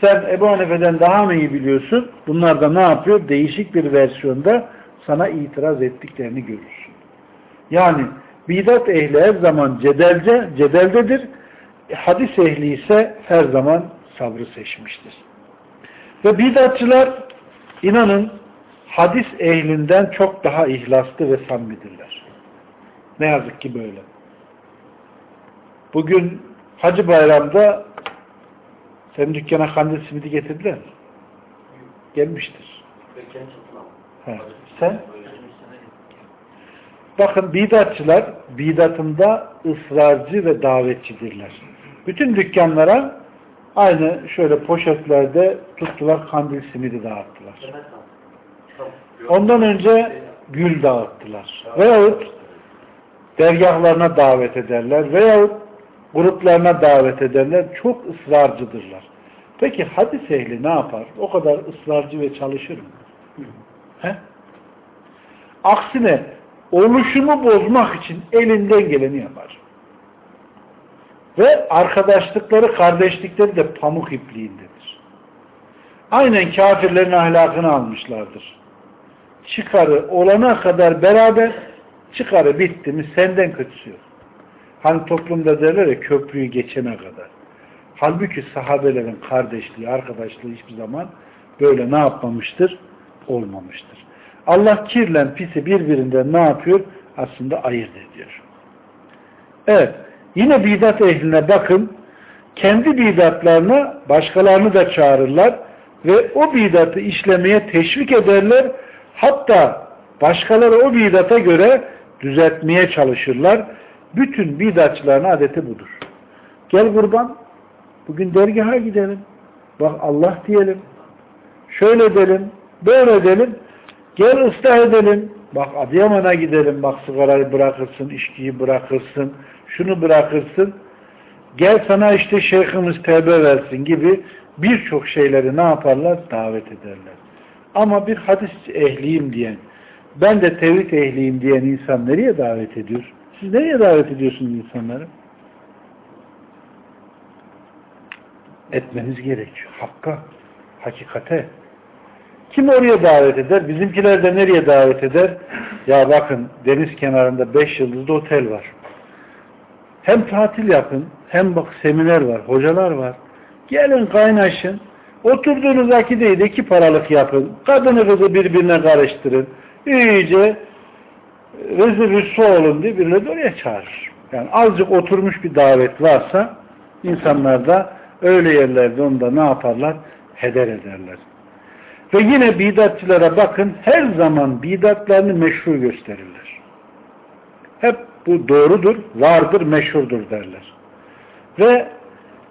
Sen Ebu Hanife'den daha mı iyi biliyorsun? Bunlar da ne yapıyor? Değişik bir versiyonda sana itiraz ettiklerini görürsün. Yani bidat ehli her zaman cedelce, cedeldedir. Hadis ehli ise her zaman sabrı seçmiştir. Ve bidatçılar inanın hadis ehlinden çok daha ihlaslı ve samimidirler. Ne yazık ki böyle. Bugün Hacı Bayram'da senin dükkana kandil simidi getirdiler mi? Gelmiştir. He. Sen? Bakın bidatçılar bidatında ısrarcı ve davetçidirler. Bütün dükkanlara aynı şöyle poşetlerde tuttular kandil simidi dağıttılar. Ondan önce gül dağıttılar. Veyahut dergahlarına davet ederler. Veyahut gruplarına davet ederler. Çok ısrarcıdırlar. Peki hadis ehli ne yapar? O kadar ısrarcı ve çalışır mı? He? Aksine oluşumu bozmak için elinden geleni yapar. Ve arkadaşlıkları, kardeşlikleri de pamuk ipliğindedir. Aynen kafirlerin ahlakını almışlardır. Çıkarı olana kadar beraber, çıkarı bitti mi senden kötüsü yok. Hani toplumda derler ya köprüyü geçene kadar. Halbuki sahabelerin kardeşliği, arkadaşlığı hiçbir zaman böyle ne yapmamıştır? Olmamıştır. Allah kirlen pisi birbirinden ne yapıyor? Aslında ayırt ediyor. Evet. Yine bidat ehline bakın. Kendi bidatlarına başkalarını da çağırırlar ve o bidatı işlemeye teşvik ederler. Hatta başkaları o bidata göre düzeltmeye çalışırlar. Bütün bidatçıların adeti budur. Gel kurban, bugün dergaha gidelim. Bak Allah diyelim. Şöyle edelim, böyle edelim. Gel ıslah edelim. Bak Adıyaman'a gidelim. Bak sigarayı bırakırsın, içkiyi bırakırsın, şunu bırakırsın. Gel sana işte şeyhimiz tevbe versin gibi birçok şeyleri ne yaparlar? Davet ederler. Ama bir hadis ehliyim diyen, ben de tevhid ehliyim diyen insan nereye davet ediyor? Siz nereye davet ediyorsunuz insanları? etmeniz gerekiyor. Hakka, hakikate. Kim oraya davet eder? Bizimkiler de nereye davet eder? Ya bakın deniz kenarında beş yıldızlı otel var. Hem tatil yapın, hem bak seminer var, hocalar var. Gelin kaynaşın. Oturduğunuz akideyi de iki paralık yapın. Kadını kızı birbirine karıştırın. İyice rezil rüsva olun diye birileri oraya çağırır. Yani azıcık oturmuş bir davet varsa insanlar da öyle yerlerde onda ne yaparlar? Heder ederler. Ve yine bidatçılara bakın her zaman bidatlarını meşru gösterirler. Hep bu doğrudur, vardır, meşhurdur derler. Ve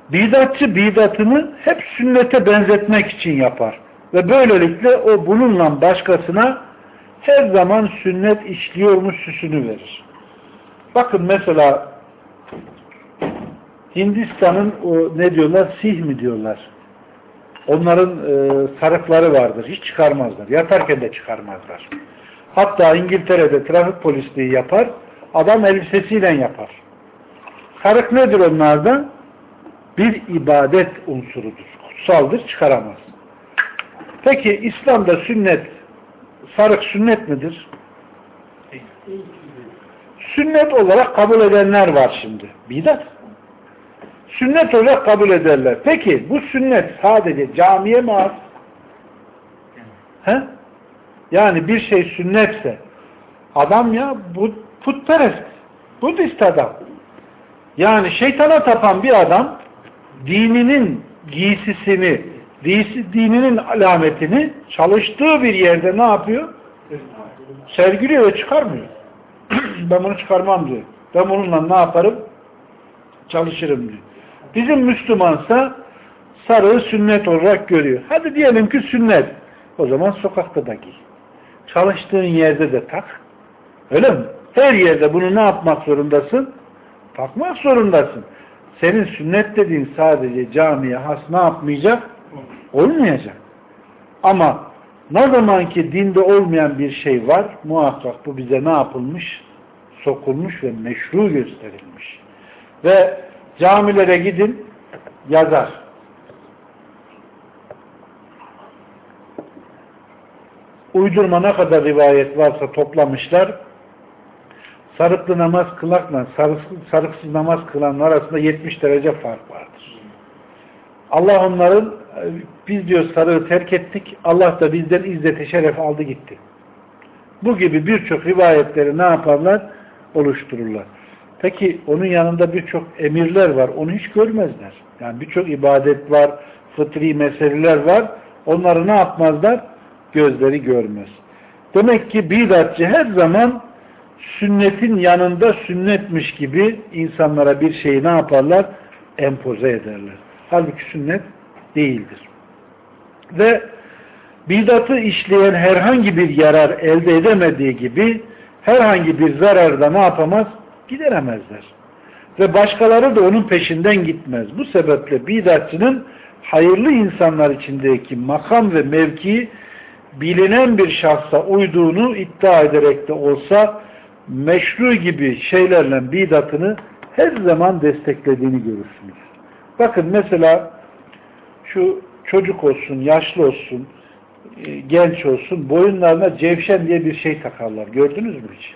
bidatçı bidatını hep sünnete benzetmek için yapar. Ve böylelikle o bununla başkasına her zaman sünnet işliyormuş süsünü verir. Bakın mesela Hindistan'ın o ne diyorlar? Sih mi diyorlar? Onların e, sarıkları vardır. Hiç çıkarmazlar. Yatarken de çıkarmazlar. Hatta İngiltere'de trafik polisliği yapar. Adam elbisesiyle yapar. Sarık nedir onlarda? Bir ibadet unsurudur. Kutsaldır, çıkaramaz. Peki İslam'da sünnet, sarık sünnet midir? Sünnet olarak kabul edenler var şimdi. Bidat. Sünnet olarak kabul ederler. Peki bu sünnet sadece camiye mi az? He? Yani bir şey sünnetse adam ya bu putperest. Budist adam. Yani şeytana tapan bir adam dininin giysisini, dininin alametini çalıştığı bir yerde ne yapıyor? Sergiliyor ve çıkarmıyor. ben bunu çıkarmam diyor. Ben bununla ne yaparım? Çalışırım diyor. Bizim Müslümansa sarığı sünnet olarak görüyor. Hadi diyelim ki sünnet. O zaman sokakta da giy. Çalıştığın yerde de tak. Öyle mi? Her yerde bunu ne yapmak zorundasın? Takmak zorundasın. Senin sünnet dediğin sadece camiye has ne yapmayacak? Olmayacak. Ama ne zaman ki dinde olmayan bir şey var, muhakkak bu bize ne yapılmış? Sokulmuş ve meşru gösterilmiş. Ve camilere gidin, yazar. Uydurma ne kadar rivayet varsa toplamışlar. Sarıklı namaz kılakla sarıksız, namaz kılanlar arasında 70 derece fark vardır. Allah onların biz diyor sarığı terk ettik. Allah da bizden izzeti şeref aldı gitti. Bu gibi birçok rivayetleri ne yaparlar? Oluştururlar. Peki onun yanında birçok emirler var. Onu hiç görmezler. Yani birçok ibadet var, fıtri meseleler var. Onları ne yapmazlar? Gözleri görmez. Demek ki bidatçı her zaman sünnetin yanında sünnetmiş gibi insanlara bir şeyi ne yaparlar? Empoze ederler. Halbuki sünnet değildir. Ve bidatı işleyen herhangi bir yarar elde edemediği gibi herhangi bir zararda ne yapamaz? Gideremezler. Ve başkaları da onun peşinden gitmez. Bu sebeple bidatçının hayırlı insanlar içindeki makam ve mevkii bilinen bir şahsa uyduğunu iddia ederek de olsa meşru gibi şeylerle bidatını her zaman desteklediğini görürsünüz. Bakın mesela şu çocuk olsun, yaşlı olsun, e, genç olsun boyunlarına cevşen diye bir şey takarlar. Gördünüz mü hiç?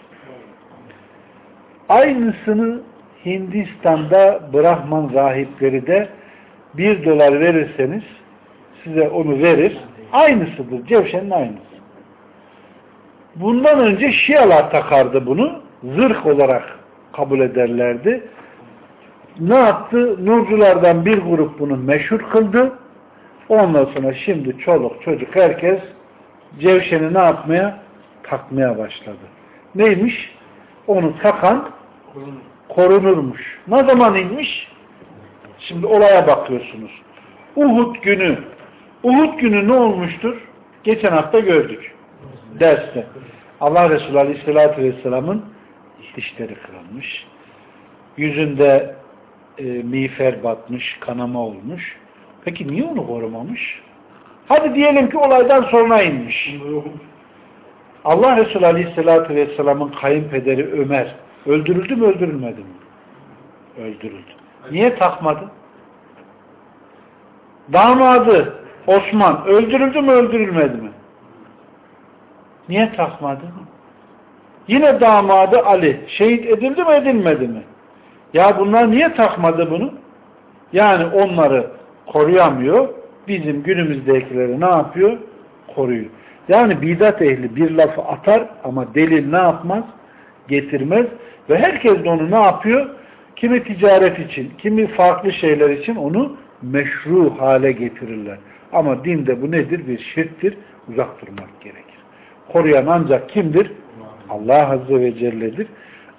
Aynısını Hindistan'da Brahman rahipleri de bir dolar verirseniz size onu verir. Aynısıdır. Cevşenin aynısı. Bundan önce Şialar takardı bunu. Zırh olarak kabul ederlerdi. Ne yaptı? Nurculardan bir grup bunu meşhur kıldı. Ondan sonra şimdi çoluk çocuk herkes cevşeni ne yapmaya? Takmaya başladı. Neymiş? Onu takan korunurmuş. Ne zaman inmiş? Şimdi olaya bakıyorsunuz. Uhud günü. Uhud günü ne olmuştur? Geçen hafta gördük. Derste. Allah Resulü Aleyhisselatü Vesselam'ın dişleri kırılmış. Yüzünde e, miğfer batmış, kanama olmuş. Peki niye onu korumamış? Hadi diyelim ki olaydan sonra inmiş. Allah Resulü Aleyhisselatü Vesselam'ın kayınpederi Ömer öldürüldü mü öldürülmedi mi? Öldürüldü. Niye takmadı? Damadı Osman öldürüldü mü öldürülmedi mi? Niye takmadı? Yine damadı Ali şehit edildi mi edilmedi mi? Ya bunlar niye takmadı bunu? Yani onları koruyamıyor. Bizim günümüzdekileri ne yapıyor? Koruyor. Yani bidat ehli bir lafı atar ama delil ne yapmaz? Getirmez. Ve herkes de onu ne yapıyor? Kimi ticaret için, kimi farklı şeyler için onu meşru hale getirirler. Ama dinde bu nedir? Bir şirktir. Uzak durmak gerekir. Koruyan ancak kimdir? Allah Azze ve Celle'dir.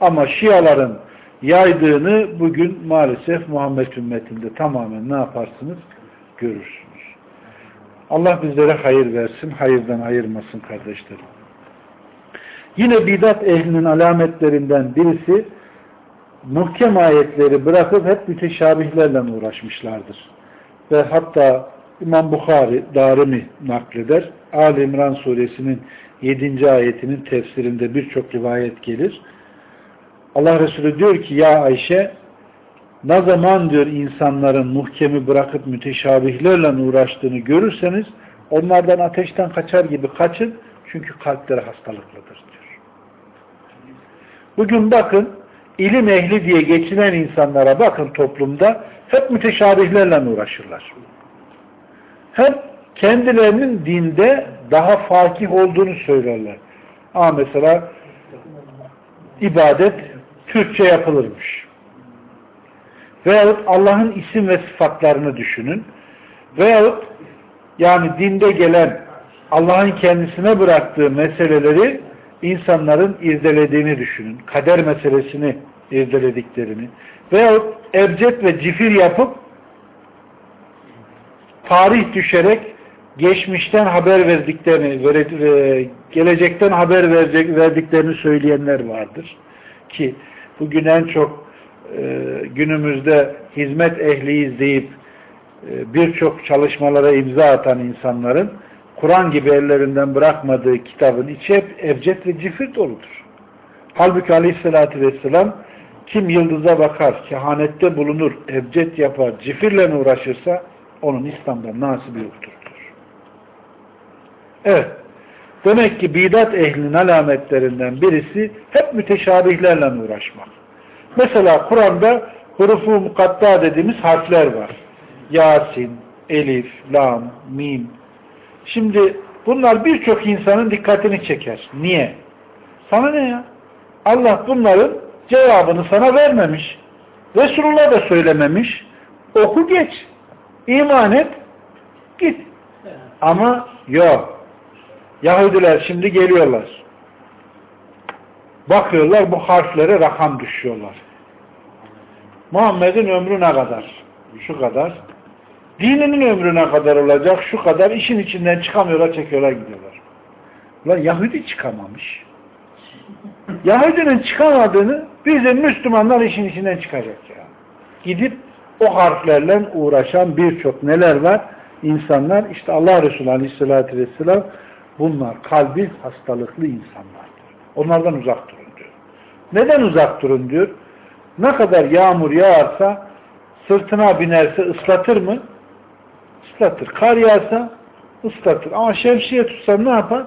Ama Şiaların yaydığını bugün maalesef Muhammed ümmetinde tamamen ne yaparsınız? Görürsünüz. Allah bizlere hayır versin, hayırdan ayırmasın kardeşlerim. Yine bidat ehlinin alametlerinden birisi muhkem ayetleri bırakıp hep müteşabihlerle uğraşmışlardır. Ve hatta İmam Bukhari, Darimi nakleder. Ali İmran suresinin 7. ayetinin tefsirinde birçok rivayet gelir. Allah Resulü diyor ki ya Ayşe ne zaman diyor insanların muhkemi bırakıp müteşabihlerle uğraştığını görürseniz onlardan ateşten kaçar gibi kaçın çünkü kalpleri hastalıklıdır diyor. Bugün bakın ilim ehli diye geçinen insanlara bakın toplumda hep müteşabihlerle uğraşırlar. Hep kendilerinin dinde daha fakih olduğunu söylerler. Ama mesela ibadet Türkçe yapılırmış. Veyahut Allah'ın isim ve sıfatlarını düşünün. Veyahut yani dinde gelen Allah'ın kendisine bıraktığı meseleleri insanların irdelediğini düşünün. Kader meselesini irdelediklerini. Veyahut ebced ve cifir yapıp tarih düşerek geçmişten haber verdiklerini, gelecekten haber verecek, verdiklerini söyleyenler vardır. Ki bugün en çok e, günümüzde hizmet ehliyiz deyip e, birçok çalışmalara imza atan insanların Kur'an gibi ellerinden bırakmadığı kitabın içi hep evcet ve cifir doludur. Halbuki aleyhissalatü vesselam kim yıldıza bakar, kehanette bulunur, evcet yapar, cifirle uğraşırsa onun İslam'da nasibi yoktur. Evet. Demek ki bidat ehlinin alametlerinden birisi hep müteşabihlerle uğraşmak. Mesela Kur'an'da hurufu mukatta dediğimiz harfler var. Yasin, Elif, Lam, Mim. Şimdi bunlar birçok insanın dikkatini çeker. Niye? Sana ne ya? Allah bunların cevabını sana vermemiş. Resulullah da söylememiş. Oku geç. İman et. Git. Ama yok. Yahudiler şimdi geliyorlar. Bakıyorlar bu harflere rakam düşüyorlar. Muhammed'in ömrü ne kadar? Şu kadar. Dininin ömrü ne kadar olacak? Şu kadar. İşin içinden çıkamıyorlar, çekiyorlar, gidiyorlar. Ulan Yahudi çıkamamış. Yahudinin çıkamadığını bizim Müslümanlar işin içinden çıkacak ya. Gidip o harflerle uğraşan birçok neler var? İnsanlar işte Allah Resulü Aleyhisselatü Vesselam bunlar kalbi hastalıklı insanlardır. Onlardan uzak durun diyor. Neden uzak durun diyor? Ne kadar yağmur yağarsa sırtına binerse ıslatır mı? Islatır. Kar yağsa ıslatır. Ama şemsiye tutsan ne yapar?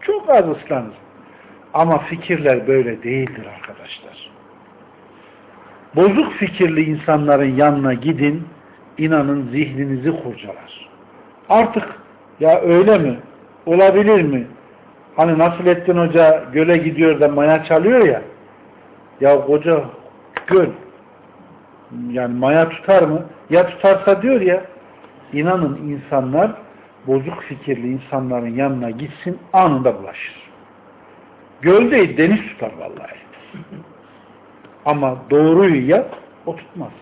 Çok az ıslanır. Ama fikirler böyle değildir arkadaşlar. Bozuk fikirli insanların yanına gidin, inanın zihninizi kurcalar. Artık ya öyle mi? Olabilir mi? Hani Nasrettin Hoca göle gidiyor da maya çalıyor ya. Ya hoca göl yani maya tutar mı? Ya tutarsa diyor ya inanın insanlar bozuk fikirli insanların yanına gitsin anında bulaşır. Göl değil deniz tutar vallahi. Ama doğruyu yap o tutmaz.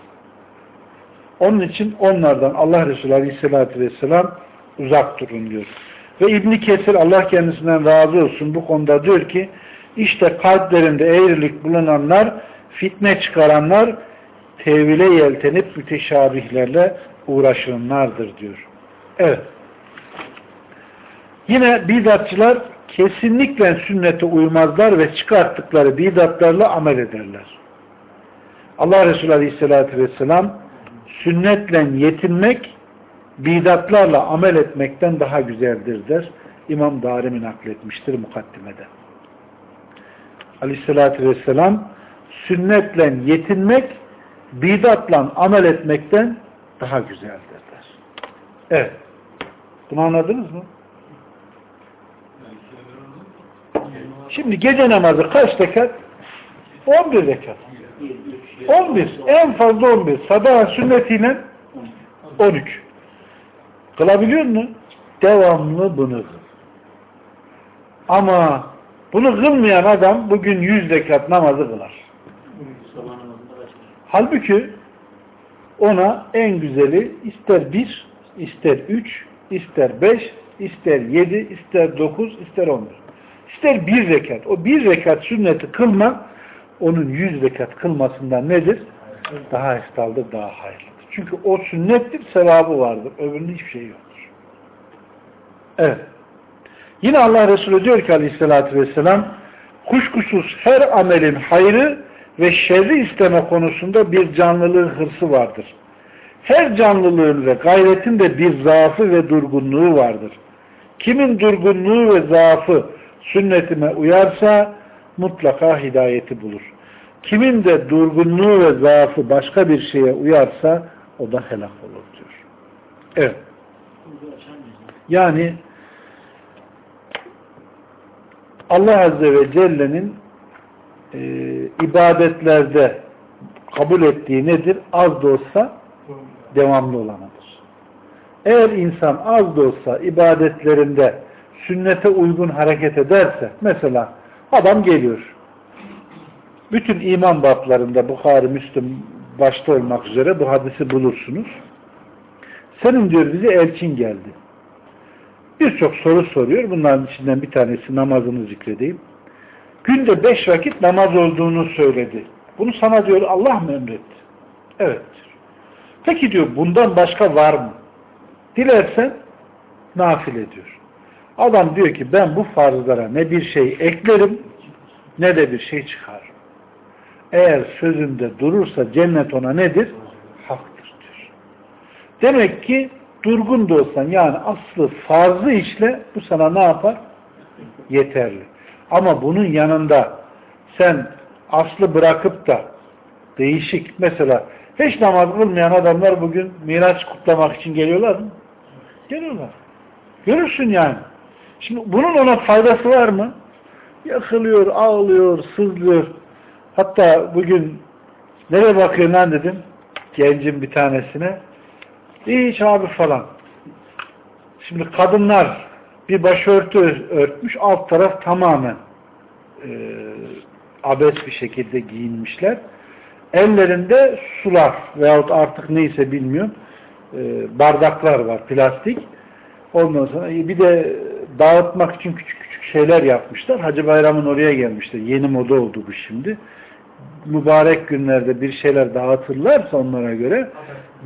Onun için onlardan Allah Resulü Aleyhisselatü Vesselam uzak durun diyor. Ve İbni Kesir Allah kendisinden razı olsun bu konuda diyor ki işte kalplerinde eğrilik bulunanlar fitne çıkaranlar tevhile yeltenip müteşabihlerle uğraşanlardır diyor. Evet. Yine bidatçılar kesinlikle sünnete uymazlar ve çıkarttıkları bidatlarla amel ederler. Allah Resulü Aleyhisselatü Vesselam sünnetle yetinmek bidatlarla amel etmekten daha güzeldir der. İmam Darimi nakletmiştir mukaddimede. Aleyhissalatü vesselam sünnetle yetinmek bidatla amel etmekten daha güzeldir der. Evet. Bunu anladınız mı? Şimdi gece namazı kaç rekat? 11 rekat. 11. En fazla 11. Sabah sünnetiyle 13. Kılabiliyor mu? Devamlı bunu kıl. Ama bunu kılmayan adam bugün 100 rekat namazı kılar. Halbuki ona en güzeli ister 1, ister 3, ister 5, ister 7, ister 9, ister 11. İster bir rekat. O bir rekat sünneti kılma onun yüz rekat kılmasından nedir? Daha eftaldır, daha hayırlıdır. Çünkü o sünnettir, sevabı vardır. Öbürünün hiçbir şey yoktur. Evet. Yine Allah Resulü diyor ki aleyhissalatü vesselam kuşkusuz her amelin hayrı ve şerri isteme konusunda bir canlılığın hırsı vardır. Her canlılığın ve gayretin de bir zaafı ve durgunluğu vardır. Kimin durgunluğu ve zaafı sünnetime uyarsa mutlaka hidayeti bulur. Kimin de durgunluğu ve zaafı başka bir şeye uyarsa o da helak olur diyor. Evet. Yani Allah Azze ve Celle'nin e, ibadetlerde kabul ettiği nedir? Az da olsa devamlı olanıdır. Eğer insan az da olsa ibadetlerinde sünnete uygun hareket ederse, mesela adam geliyor, bütün iman bablarında Bukhari, Müslüm başta olmak üzere bu hadisi bulursunuz. Senin diyor bize elçin geldi. Birçok soru soruyor. Bunların içinden bir tanesi namazını zikredeyim. Günde beş vakit namaz olduğunu söyledi. Bunu sana diyor Allah mı emretti? Evet. Peki diyor bundan başka var mı? Dilersen nafile diyor. Adam diyor ki ben bu farzlara ne bir şey eklerim ne de bir şey çıkarım. Eğer sözünde durursa cennet ona nedir? Haktır diyor. Demek ki durgun da olsan yani aslı farzı işle bu sana ne yapar? Yeterli. Ama bunun yanında sen aslı bırakıp da değişik mesela hiç namaz kılmayan adamlar bugün Miraç kutlamak için geliyorlar mı? Geliyorlar. Görürsün yani. Şimdi bunun ona faydası var mı? Yakılıyor, ağlıyor, sızlıyor. Hatta bugün nereye bakıyorsun lan dedim. Gencin bir tanesine. Hiç abi falan. Şimdi kadınlar bir başörtü örtmüş, alt taraf tamamen e, abes bir şekilde giyinmişler. Ellerinde sular veyahut artık neyse bilmiyorum e, bardaklar var, plastik. Ondan sonra bir de dağıtmak için küçük küçük şeyler yapmışlar. Hacı Bayram'ın oraya gelmişler. Yeni moda oldu bu şimdi. Mübarek günlerde bir şeyler dağıtırlarsa onlara göre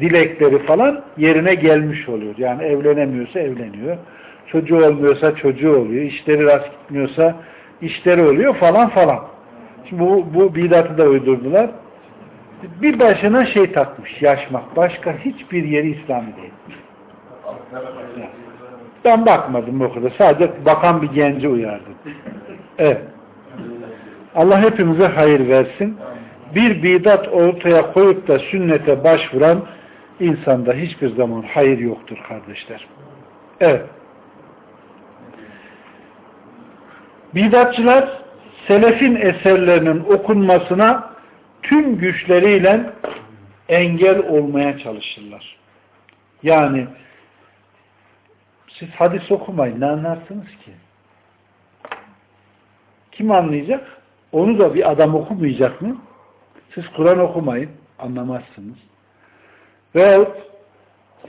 dilekleri falan yerine gelmiş oluyor. Yani evlenemiyorsa evleniyor. Çocuğu olmuyorsa çocuğu oluyor. İşleri rast gitmiyorsa işleri oluyor falan falan. Şimdi bu, bu bidatı da uydurdular. Bir başına şey takmış, yaşmak. Başka hiçbir yeri İslami değil. Ben bakmadım o kadar. Sadece bakan bir genci uyardım. Evet. Allah hepimize hayır versin. Bir bidat ortaya koyup da sünnete başvuran insanda hiçbir zaman hayır yoktur kardeşler. Evet. Bidatçılar selefin eserlerinin okunmasına tüm güçleriyle engel olmaya çalışırlar. Yani siz hadis okumayın. Ne anlarsınız ki? Kim anlayacak? Onu da bir adam okumayacak mı? Siz Kur'an okumayın. Anlamazsınız. Veyahut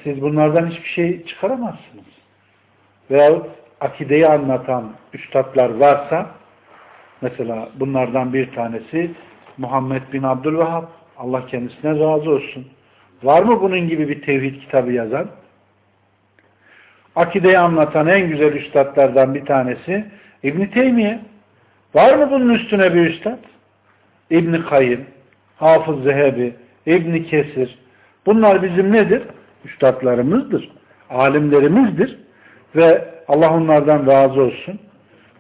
siz bunlardan hiçbir şey çıkaramazsınız. Veyahut akideyi anlatan üstadlar varsa mesela bunlardan bir tanesi Muhammed bin Abdülvahhab Allah kendisine razı olsun. Var mı bunun gibi bir tevhid kitabı yazan? Akideyi anlatan en güzel üstadlardan bir tanesi İbn Teymiye. Var mı bunun üstüne bir üstad? İbn Kayyım, Hafız Zehebi, İbn Kesir. Bunlar bizim nedir? Üstadlarımızdır. alimlerimizdir ve Allah onlardan razı olsun.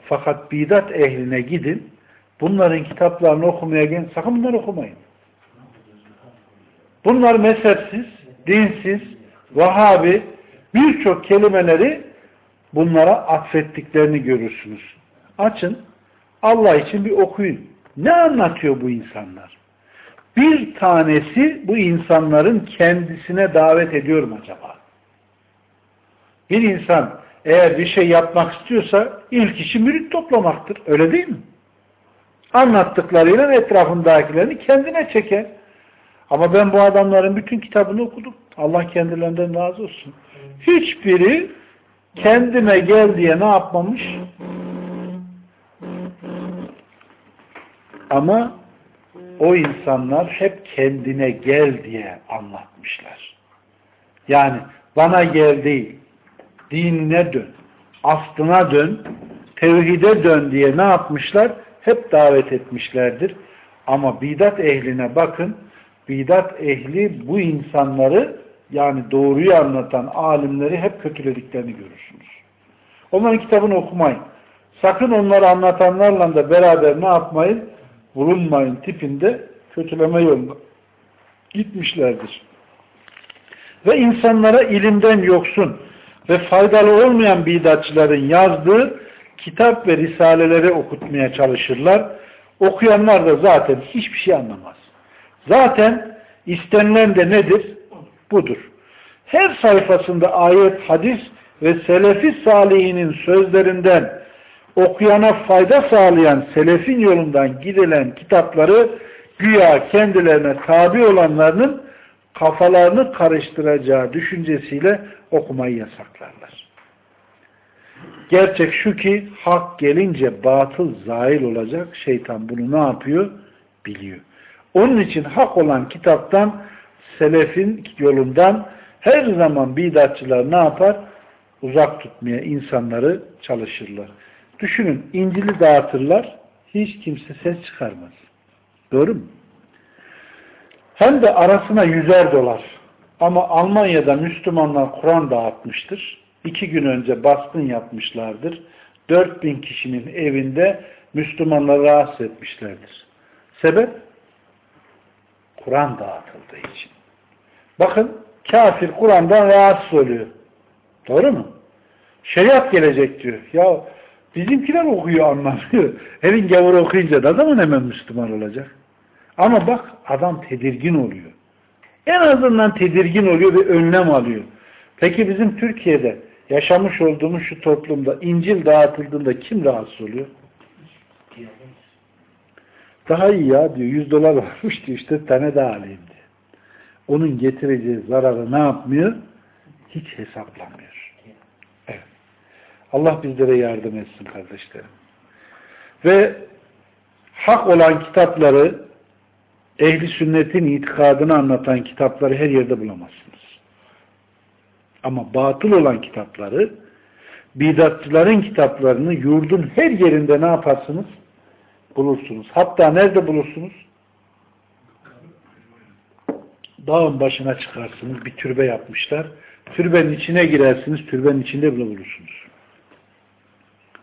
Fakat bidat ehline gidin, bunların kitaplarını okumaya gelin, sakın bunları okumayın. Bunlar mezhepsiz, dinsiz, Vahabi birçok kelimeleri bunlara atfettiklerini görürsünüz. Açın, Allah için bir okuyun. Ne anlatıyor bu insanlar? Bir tanesi bu insanların kendisine davet ediyor mu acaba? Bir insan eğer bir şey yapmak istiyorsa ilk işi mürit toplamaktır. Öyle değil mi? Anlattıklarıyla etrafındakilerini kendine çeker. Ama ben bu adamların bütün kitabını okudum. Allah kendilerinden razı olsun. Hiçbiri kendime gel diye ne yapmamış? Ama o insanlar hep kendine gel diye anlatmışlar. Yani bana gel değil, dinine dön, aslına dön, tevhide dön diye ne yapmışlar? Hep davet etmişlerdir. Ama bidat ehline bakın, bidat ehli bu insanları yani doğruyu anlatan alimleri hep kötülediklerini görürsünüz. Onların kitabını okumayın. Sakın onları anlatanlarla da beraber ne yapmayın? Bulunmayın tipinde kötüleme yoluna gitmişlerdir. Ve insanlara ilimden yoksun ve faydalı olmayan bidatçıların yazdığı kitap ve risaleleri okutmaya çalışırlar. Okuyanlar da zaten hiçbir şey anlamaz. Zaten istenilen de nedir? Budur. Her sayfasında ayet, hadis ve selefi salihinin sözlerinden okuyana fayda sağlayan selefin yolundan gidilen kitapları güya kendilerine tabi olanlarının kafalarını karıştıracağı düşüncesiyle okumayı yasaklarlar. Gerçek şu ki hak gelince batıl zail olacak. Şeytan bunu ne yapıyor? Biliyor. Onun için hak olan kitaptan, selefin yolundan her zaman bidatçılar ne yapar? Uzak tutmaya insanları çalışırlar. Düşünün İncil'i dağıtırlar, hiç kimse ses çıkarmaz. Doğru mu? Hem de arasına yüzer dolar. Ama Almanya'da Müslümanlar Kur'an dağıtmıştır. İki gün önce baskın yapmışlardır. 4000 kişinin evinde Müslümanları rahatsız etmişlerdir. Sebep? Kur'an dağıtıldığı için. Bakın kafir Kur'an'dan rahatsız oluyor. Doğru mu? Şeriat gelecek diyor. Ya bizimkiler okuyor anlamıyor. Elin gavur okuyunca da zaman hemen Müslüman olacak. Ama bak adam tedirgin oluyor. En azından tedirgin oluyor ve önlem alıyor. Peki bizim Türkiye'de yaşamış olduğumuz şu toplumda İncil dağıtıldığında kim rahatsız oluyor? Daha iyi ya diyor. Yüz dolar varmış diyor. İşte tane daha alayım diyor. Onun getireceği zararı ne yapmıyor? Hiç hesaplamıyor. Allah bizlere yardım etsin kardeşlerim. Ve hak olan kitapları ehli sünnetin itikadını anlatan kitapları her yerde bulamazsınız. Ama batıl olan kitapları bidatçıların kitaplarını yurdun her yerinde ne yaparsınız? Bulursunuz. Hatta nerede bulursunuz? Dağın başına çıkarsınız. Bir türbe yapmışlar. Türbenin içine girersiniz. Türbenin içinde bile bulursunuz.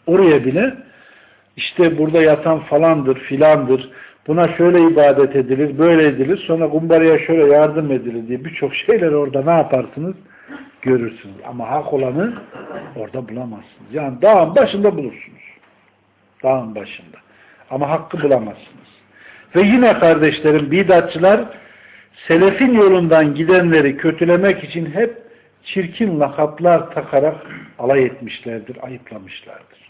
Oraya bile işte burada yatan falandır, filandır, buna şöyle ibadet edilir, böyle edilir, sonra kumbaraya şöyle yardım edilir diye birçok şeyler orada ne yaparsınız? Görürsünüz. Ama hak olanı orada bulamazsınız. Yani dağın başında bulursunuz. Dağın başında. Ama hakkı bulamazsınız. Ve yine kardeşlerim bidatçılar selefin yolundan gidenleri kötülemek için hep çirkin lakaplar takarak alay etmişlerdir, ayıplamışlardır.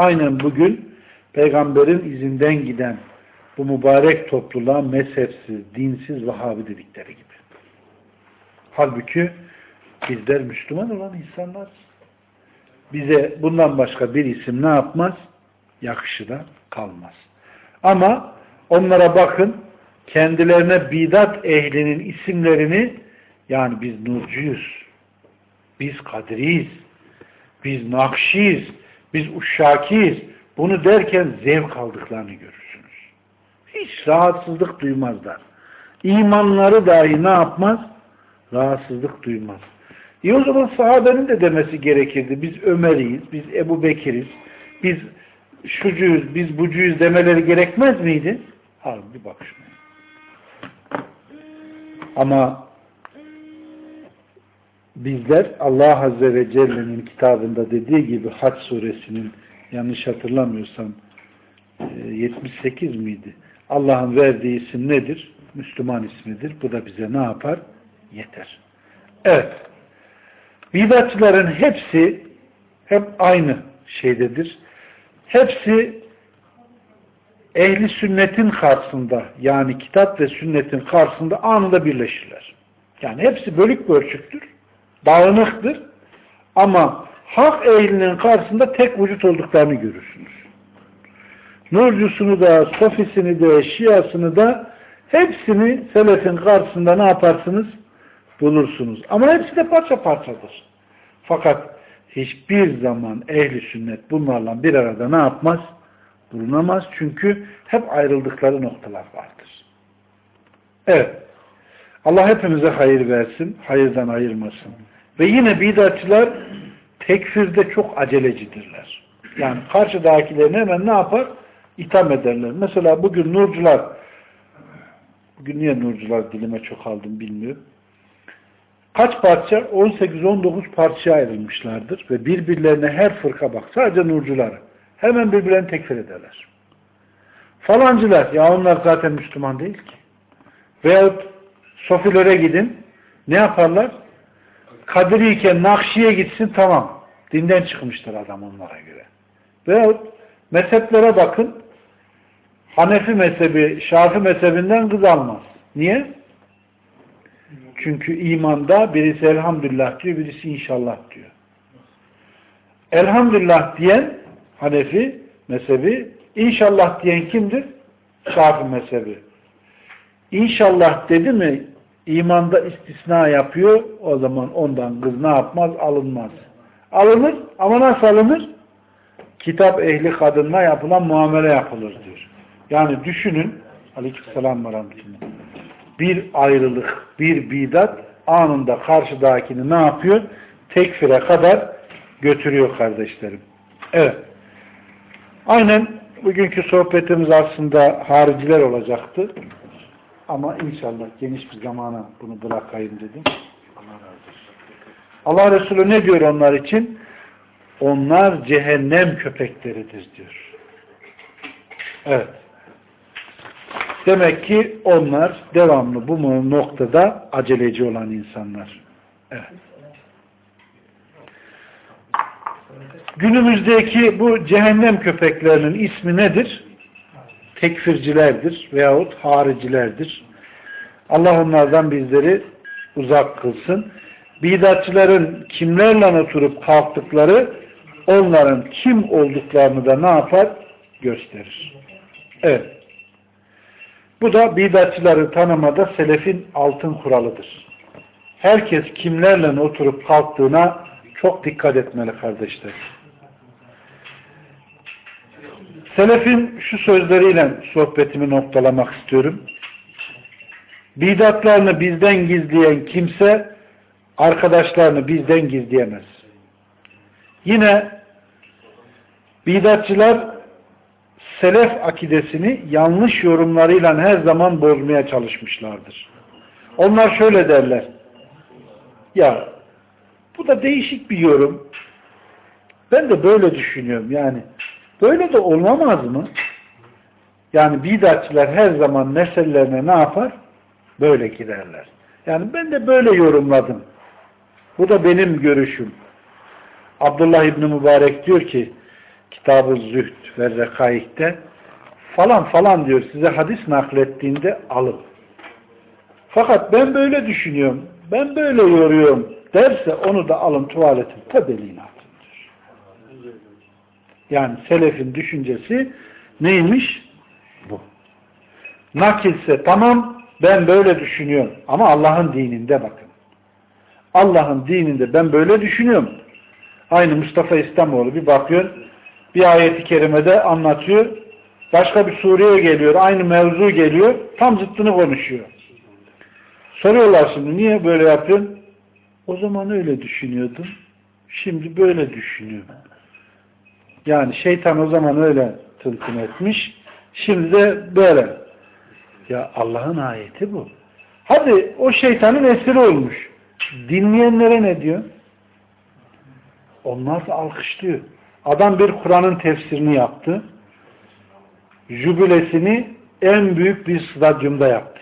Aynen bugün peygamberin izinden giden bu mübarek topluluğa mezhepsiz, dinsiz Vahabi dedikleri gibi. Halbuki bizler Müslüman olan insanlar. Bize bundan başka bir isim ne yapmaz? Yakışı da kalmaz. Ama onlara bakın kendilerine bidat ehlinin isimlerini yani biz nurcuyuz, biz kadriyiz, biz nakşiyiz, biz uşşakiyiz. Bunu derken zevk aldıklarını görürsünüz. Hiç rahatsızlık duymazlar. İmanları dahi ne yapmaz? Rahatsızlık duymaz. İyi o zaman sahabenin de demesi gerekirdi. Biz Ömer'iyiz, biz Ebu Bekir'iz, biz şucuyuz, biz bucuyuz demeleri gerekmez miydi? Harbi bak şuna. Ama bizler Allah Azze ve Celle'nin kitabında dediği gibi Haç suresinin yanlış hatırlamıyorsam 78 e, miydi? Allah'ın verdiği isim nedir? Müslüman ismidir. Bu da bize ne yapar? Yeter. Evet. Bidatçıların hepsi hep aynı şeydedir. Hepsi ehli sünnetin karşısında yani kitap ve sünnetin karşısında anında birleşirler. Yani hepsi bölük bölçüktür. Dağınıktır. Ama hak ehlinin karşısında tek vücut olduklarını görürsünüz. Nurcusunu da, sofisini de, şiasını da hepsini selefin karşısında ne yaparsınız? Bulursunuz. Ama hepsi de parça parçadır. Fakat hiçbir zaman ehli sünnet bunlarla bir arada ne yapmaz? Bulunamaz. Çünkü hep ayrıldıkları noktalar vardır. Evet. Allah hepimize hayır versin. Hayırdan ayırmasın. Ve yine bidatçılar tekfirde çok acelecidirler. Yani karşıdakilerini hemen ne yapar? İtham ederler. Mesela bugün nurcular bugün niye nurcular dilime çok aldım bilmiyorum. Kaç parça? 18-19 parçaya ayrılmışlardır ve birbirlerine her fırka bak. Sadece nurcular. Hemen birbirlerini tekfir ederler. Falancılar. Ya onlar zaten Müslüman değil ki. Veyahut sofilere gidin. Ne yaparlar? Kadiriyken Nakşi'ye gitsin tamam. Dinden çıkmıştır adam onlara göre. Veyahut mezheplere bakın. Hanefi mezhebi, Şafi mezhebinden kız almaz. Niye? Çünkü imanda birisi elhamdülillah diyor, birisi inşallah diyor. Elhamdülillah diyen Hanefi mezhebi, inşallah diyen kimdir? Şafi mezhebi. İnşallah dedi mi imanda istisna yapıyor, o zaman ondan kız ne yapmaz? Alınmaz. Alınır ama nasıl alınır? Kitap ehli kadınla yapılan muamele yapılır diyor. Yani düşünün, aleykümselam ve bir ayrılık, bir bidat anında karşıdakini ne yapıyor? Tekfire kadar götürüyor kardeşlerim. Evet. Aynen bugünkü sohbetimiz aslında hariciler olacaktı. Ama inşallah geniş bir zamana bunu bırakayım dedim. Allah razı olsun. Allah Resulü ne diyor onlar için? Onlar cehennem köpekleridir diyor. Evet. Demek ki onlar devamlı bu noktada aceleci olan insanlar. Evet. Günümüzdeki bu cehennem köpeklerinin ismi nedir? Tekfircilerdir veyahut haricilerdir. Allah onlardan bizleri uzak kılsın. Bidatçıların kimlerle oturup kalktıkları onların kim olduklarını da ne yapar? Gösterir. Evet. Bu da bidatçıları tanımada selefin altın kuralıdır. Herkes kimlerle oturup kalktığına çok dikkat etmeli kardeşler. Selefin şu sözleriyle sohbetimi noktalamak istiyorum. Bidatlarını bizden gizleyen kimse arkadaşlarını bizden gizleyemez. Yine bidatçılar selef akidesini yanlış yorumlarıyla her zaman bozmaya çalışmışlardır. Onlar şöyle derler. Ya bu da değişik bir yorum. Ben de böyle düşünüyorum yani. Böyle de olmamaz mı? Yani bidatçılar her zaman meselelerine ne yapar? Böyle giderler. Yani ben de böyle yorumladım. Bu da benim görüşüm. Abdullah İbni Mübarek diyor ki Kitab-ı Zühd ve Rekaik'te falan falan diyor size hadis naklettiğinde alın. Fakat ben böyle düşünüyorum, ben böyle yoruyorum derse onu da alın tuvaletin tebeliğine diyor. Yani selefin düşüncesi neymiş? Bu. Nakilse tamam ben böyle düşünüyorum ama Allah'ın dininde bakın. Allah'ın dininde ben böyle düşünüyorum. Aynı Mustafa İslamoğlu bir bakıyor bir ayeti kerimede anlatıyor. Başka bir sureye geliyor. Aynı mevzu geliyor. Tam zıttını konuşuyor. Soruyorlar şimdi niye böyle yapıyorsun? O zaman öyle düşünüyordum. Şimdi böyle düşünüyorum. Yani şeytan o zaman öyle tılkın etmiş. Şimdi de böyle. Ya Allah'ın ayeti bu. Hadi o şeytanın esiri olmuş. Dinleyenlere ne diyor? Onlar da alkışlıyor. Adam bir Kur'an'ın tefsirini yaptı. Jübilesini en büyük bir stadyumda yaptı.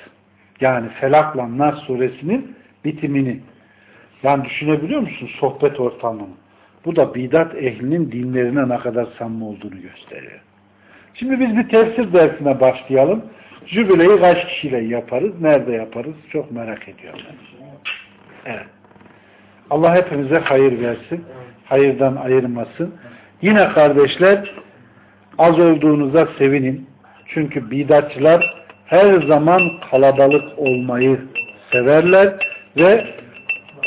Yani Felakla Nas suresinin bitimini. Yani düşünebiliyor musun sohbet ortamını? Bu da bidat ehlinin dinlerine ne kadar samimi olduğunu gösteriyor. Şimdi biz bir tefsir dersine başlayalım. Jübileyi kaç kişiyle yaparız? Nerede yaparız? Çok merak ediyorum. Evet. Allah hepimize hayır versin. Hayırdan ayırmasın. Yine kardeşler az olduğunuza sevinin. Çünkü bidatçılar her zaman kalabalık olmayı severler ve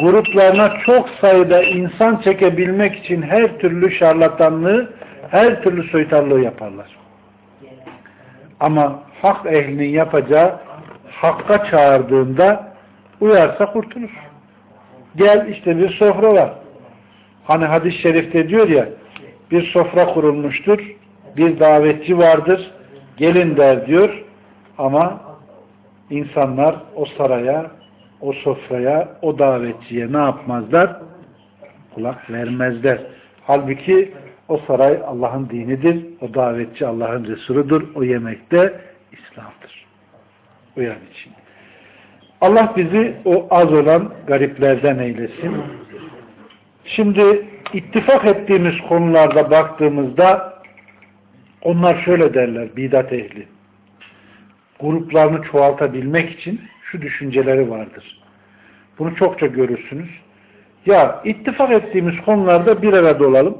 gruplarına çok sayıda insan çekebilmek için her türlü şarlatanlığı, her türlü soytarlığı yaparlar. Ama hak ehlinin yapacağı hakka çağırdığında uyarsa kurtulur. Gel işte bir sofra var. Hani hadis-i şerifte diyor ya bir sofra kurulmuştur. Bir davetçi vardır. Gelin der diyor. Ama insanlar o saraya, o sofraya, o davetçiye ne yapmazlar? Kulak vermezler. Halbuki o saray Allah'ın dinidir. O davetçi Allah'ın Resuludur. O yemekte İslam'dır. Uyan için. Allah bizi o az olan gariplerden eylesin. Şimdi ittifak ettiğimiz konularda baktığımızda onlar şöyle derler bidat ehli. Gruplarını çoğaltabilmek için şu düşünceleri vardır. Bunu çokça görürsünüz. Ya ittifak ettiğimiz konularda bir arada olalım.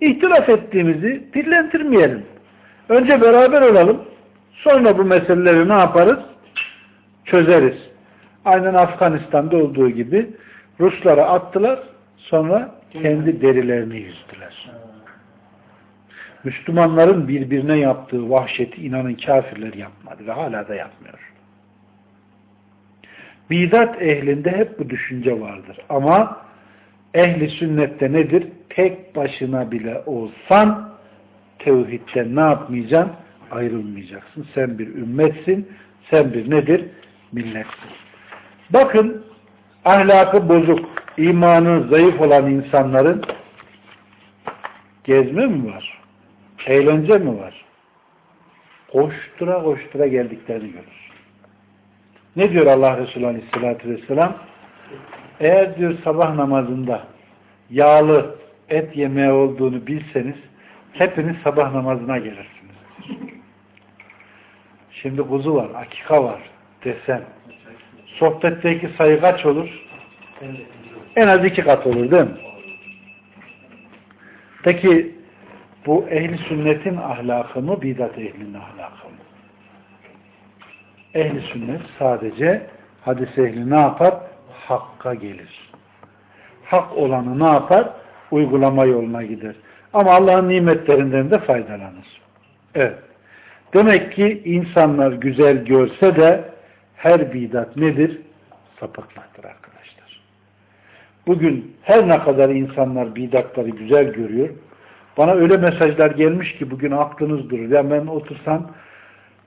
İhtilaf ettiğimizi dillendirmeyelim. Önce beraber olalım. Sonra bu meseleleri ne yaparız? Çözeriz. Aynen Afganistan'da olduğu gibi Ruslara attılar. Sonra kendi derilerini yüzdüler. Müslümanların birbirine yaptığı vahşeti inanın kafirler yapmadı ve hala da yapmıyor. Bidat ehlinde hep bu düşünce vardır. Ama ehli sünnette nedir? Tek başına bile olsan tevhidden ne yapmayacaksın? Ayrılmayacaksın. Sen bir ümmetsin. Sen bir nedir? Milletsin. Bakın ahlakı bozuk, imanı zayıf olan insanların gezme mi var? Eğlence mi var? Koştura koştura geldiklerini görür. Ne diyor Allah Resulü Aleyhisselatü Vesselam? Eğer diyor sabah namazında yağlı et yemeği olduğunu bilseniz hepiniz sabah namazına gelirsiniz. Şimdi kuzu var, akika var desen. Sohbetteki sayı kaç olur? En az iki kat olur değil mi? Peki bu ehli sünnetin ahlakı mı, bidat ehlinin ahlakı mı? Ehli sünnet sadece hadis ehli ne yapar? Hakka gelir. Hak olanı ne yapar? Uygulama yoluna gider. Ama Allah'ın nimetlerinden de faydalanır. Evet. Demek ki insanlar güzel görse de her bidat nedir? Sapıklıktır arkadaşlar. Bugün her ne kadar insanlar bidatları güzel görüyor, bana öyle mesajlar gelmiş ki bugün aklınız durur. Ya ben otursam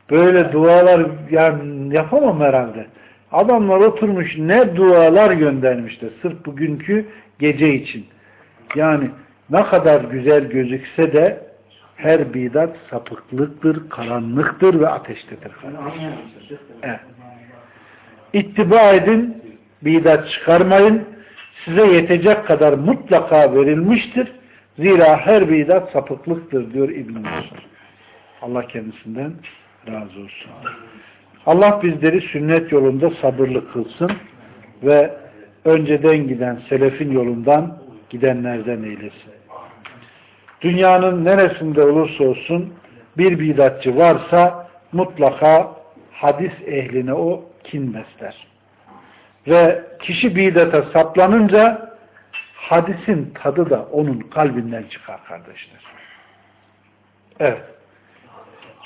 böyle dualar yani yapamam herhalde. Adamlar oturmuş ne dualar göndermişler sırf bugünkü gece için. Yani ne kadar güzel gözükse de her bidat sapıklıktır, karanlıktır ve ateştedir. Evet. İttiba edin, bidat çıkarmayın. Size yetecek kadar mutlaka verilmiştir. Zira her bidat sapıklıktır diyor İbn-i Allah kendisinden razı olsun. Allah bizleri sünnet yolunda sabırlı kılsın ve önceden giden selefin yolundan gidenlerden eylesin. Dünyanın neresinde olursa olsun bir bidatçı varsa mutlaka hadis ehline o kin besler. Ve kişi bidata saplanınca hadisin tadı da onun kalbinden çıkar kardeşler. Evet.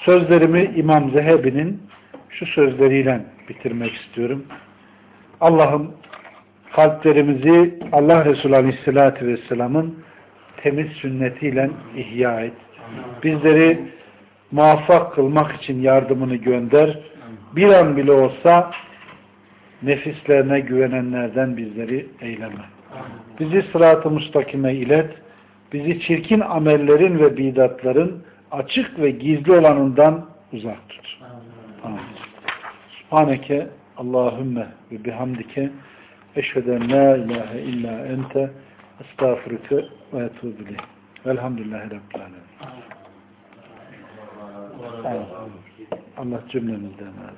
Sözlerimi İmam Zehebi'nin şu sözleriyle bitirmek istiyorum. Allah'ım kalplerimizi Allah Resulü Aleyhisselatü Vesselam'ın temiz sünnetiyle ihya et. Bizleri muvaffak kılmak için yardımını gönder. Bir an bile olsa nefislerine güvenenlerden bizleri eyleme. Bizi sırat-ı müstakime ilet. Bizi çirkin amellerin ve bidatların açık ve gizli olanından uzak tut. Amin. Subhaneke Allahümme ve bihamdike eşheden la ilahe illa ente estağfurüke ve etûbü Velhamdülillahi Rabbil Alemin. Allah cümlemizden razı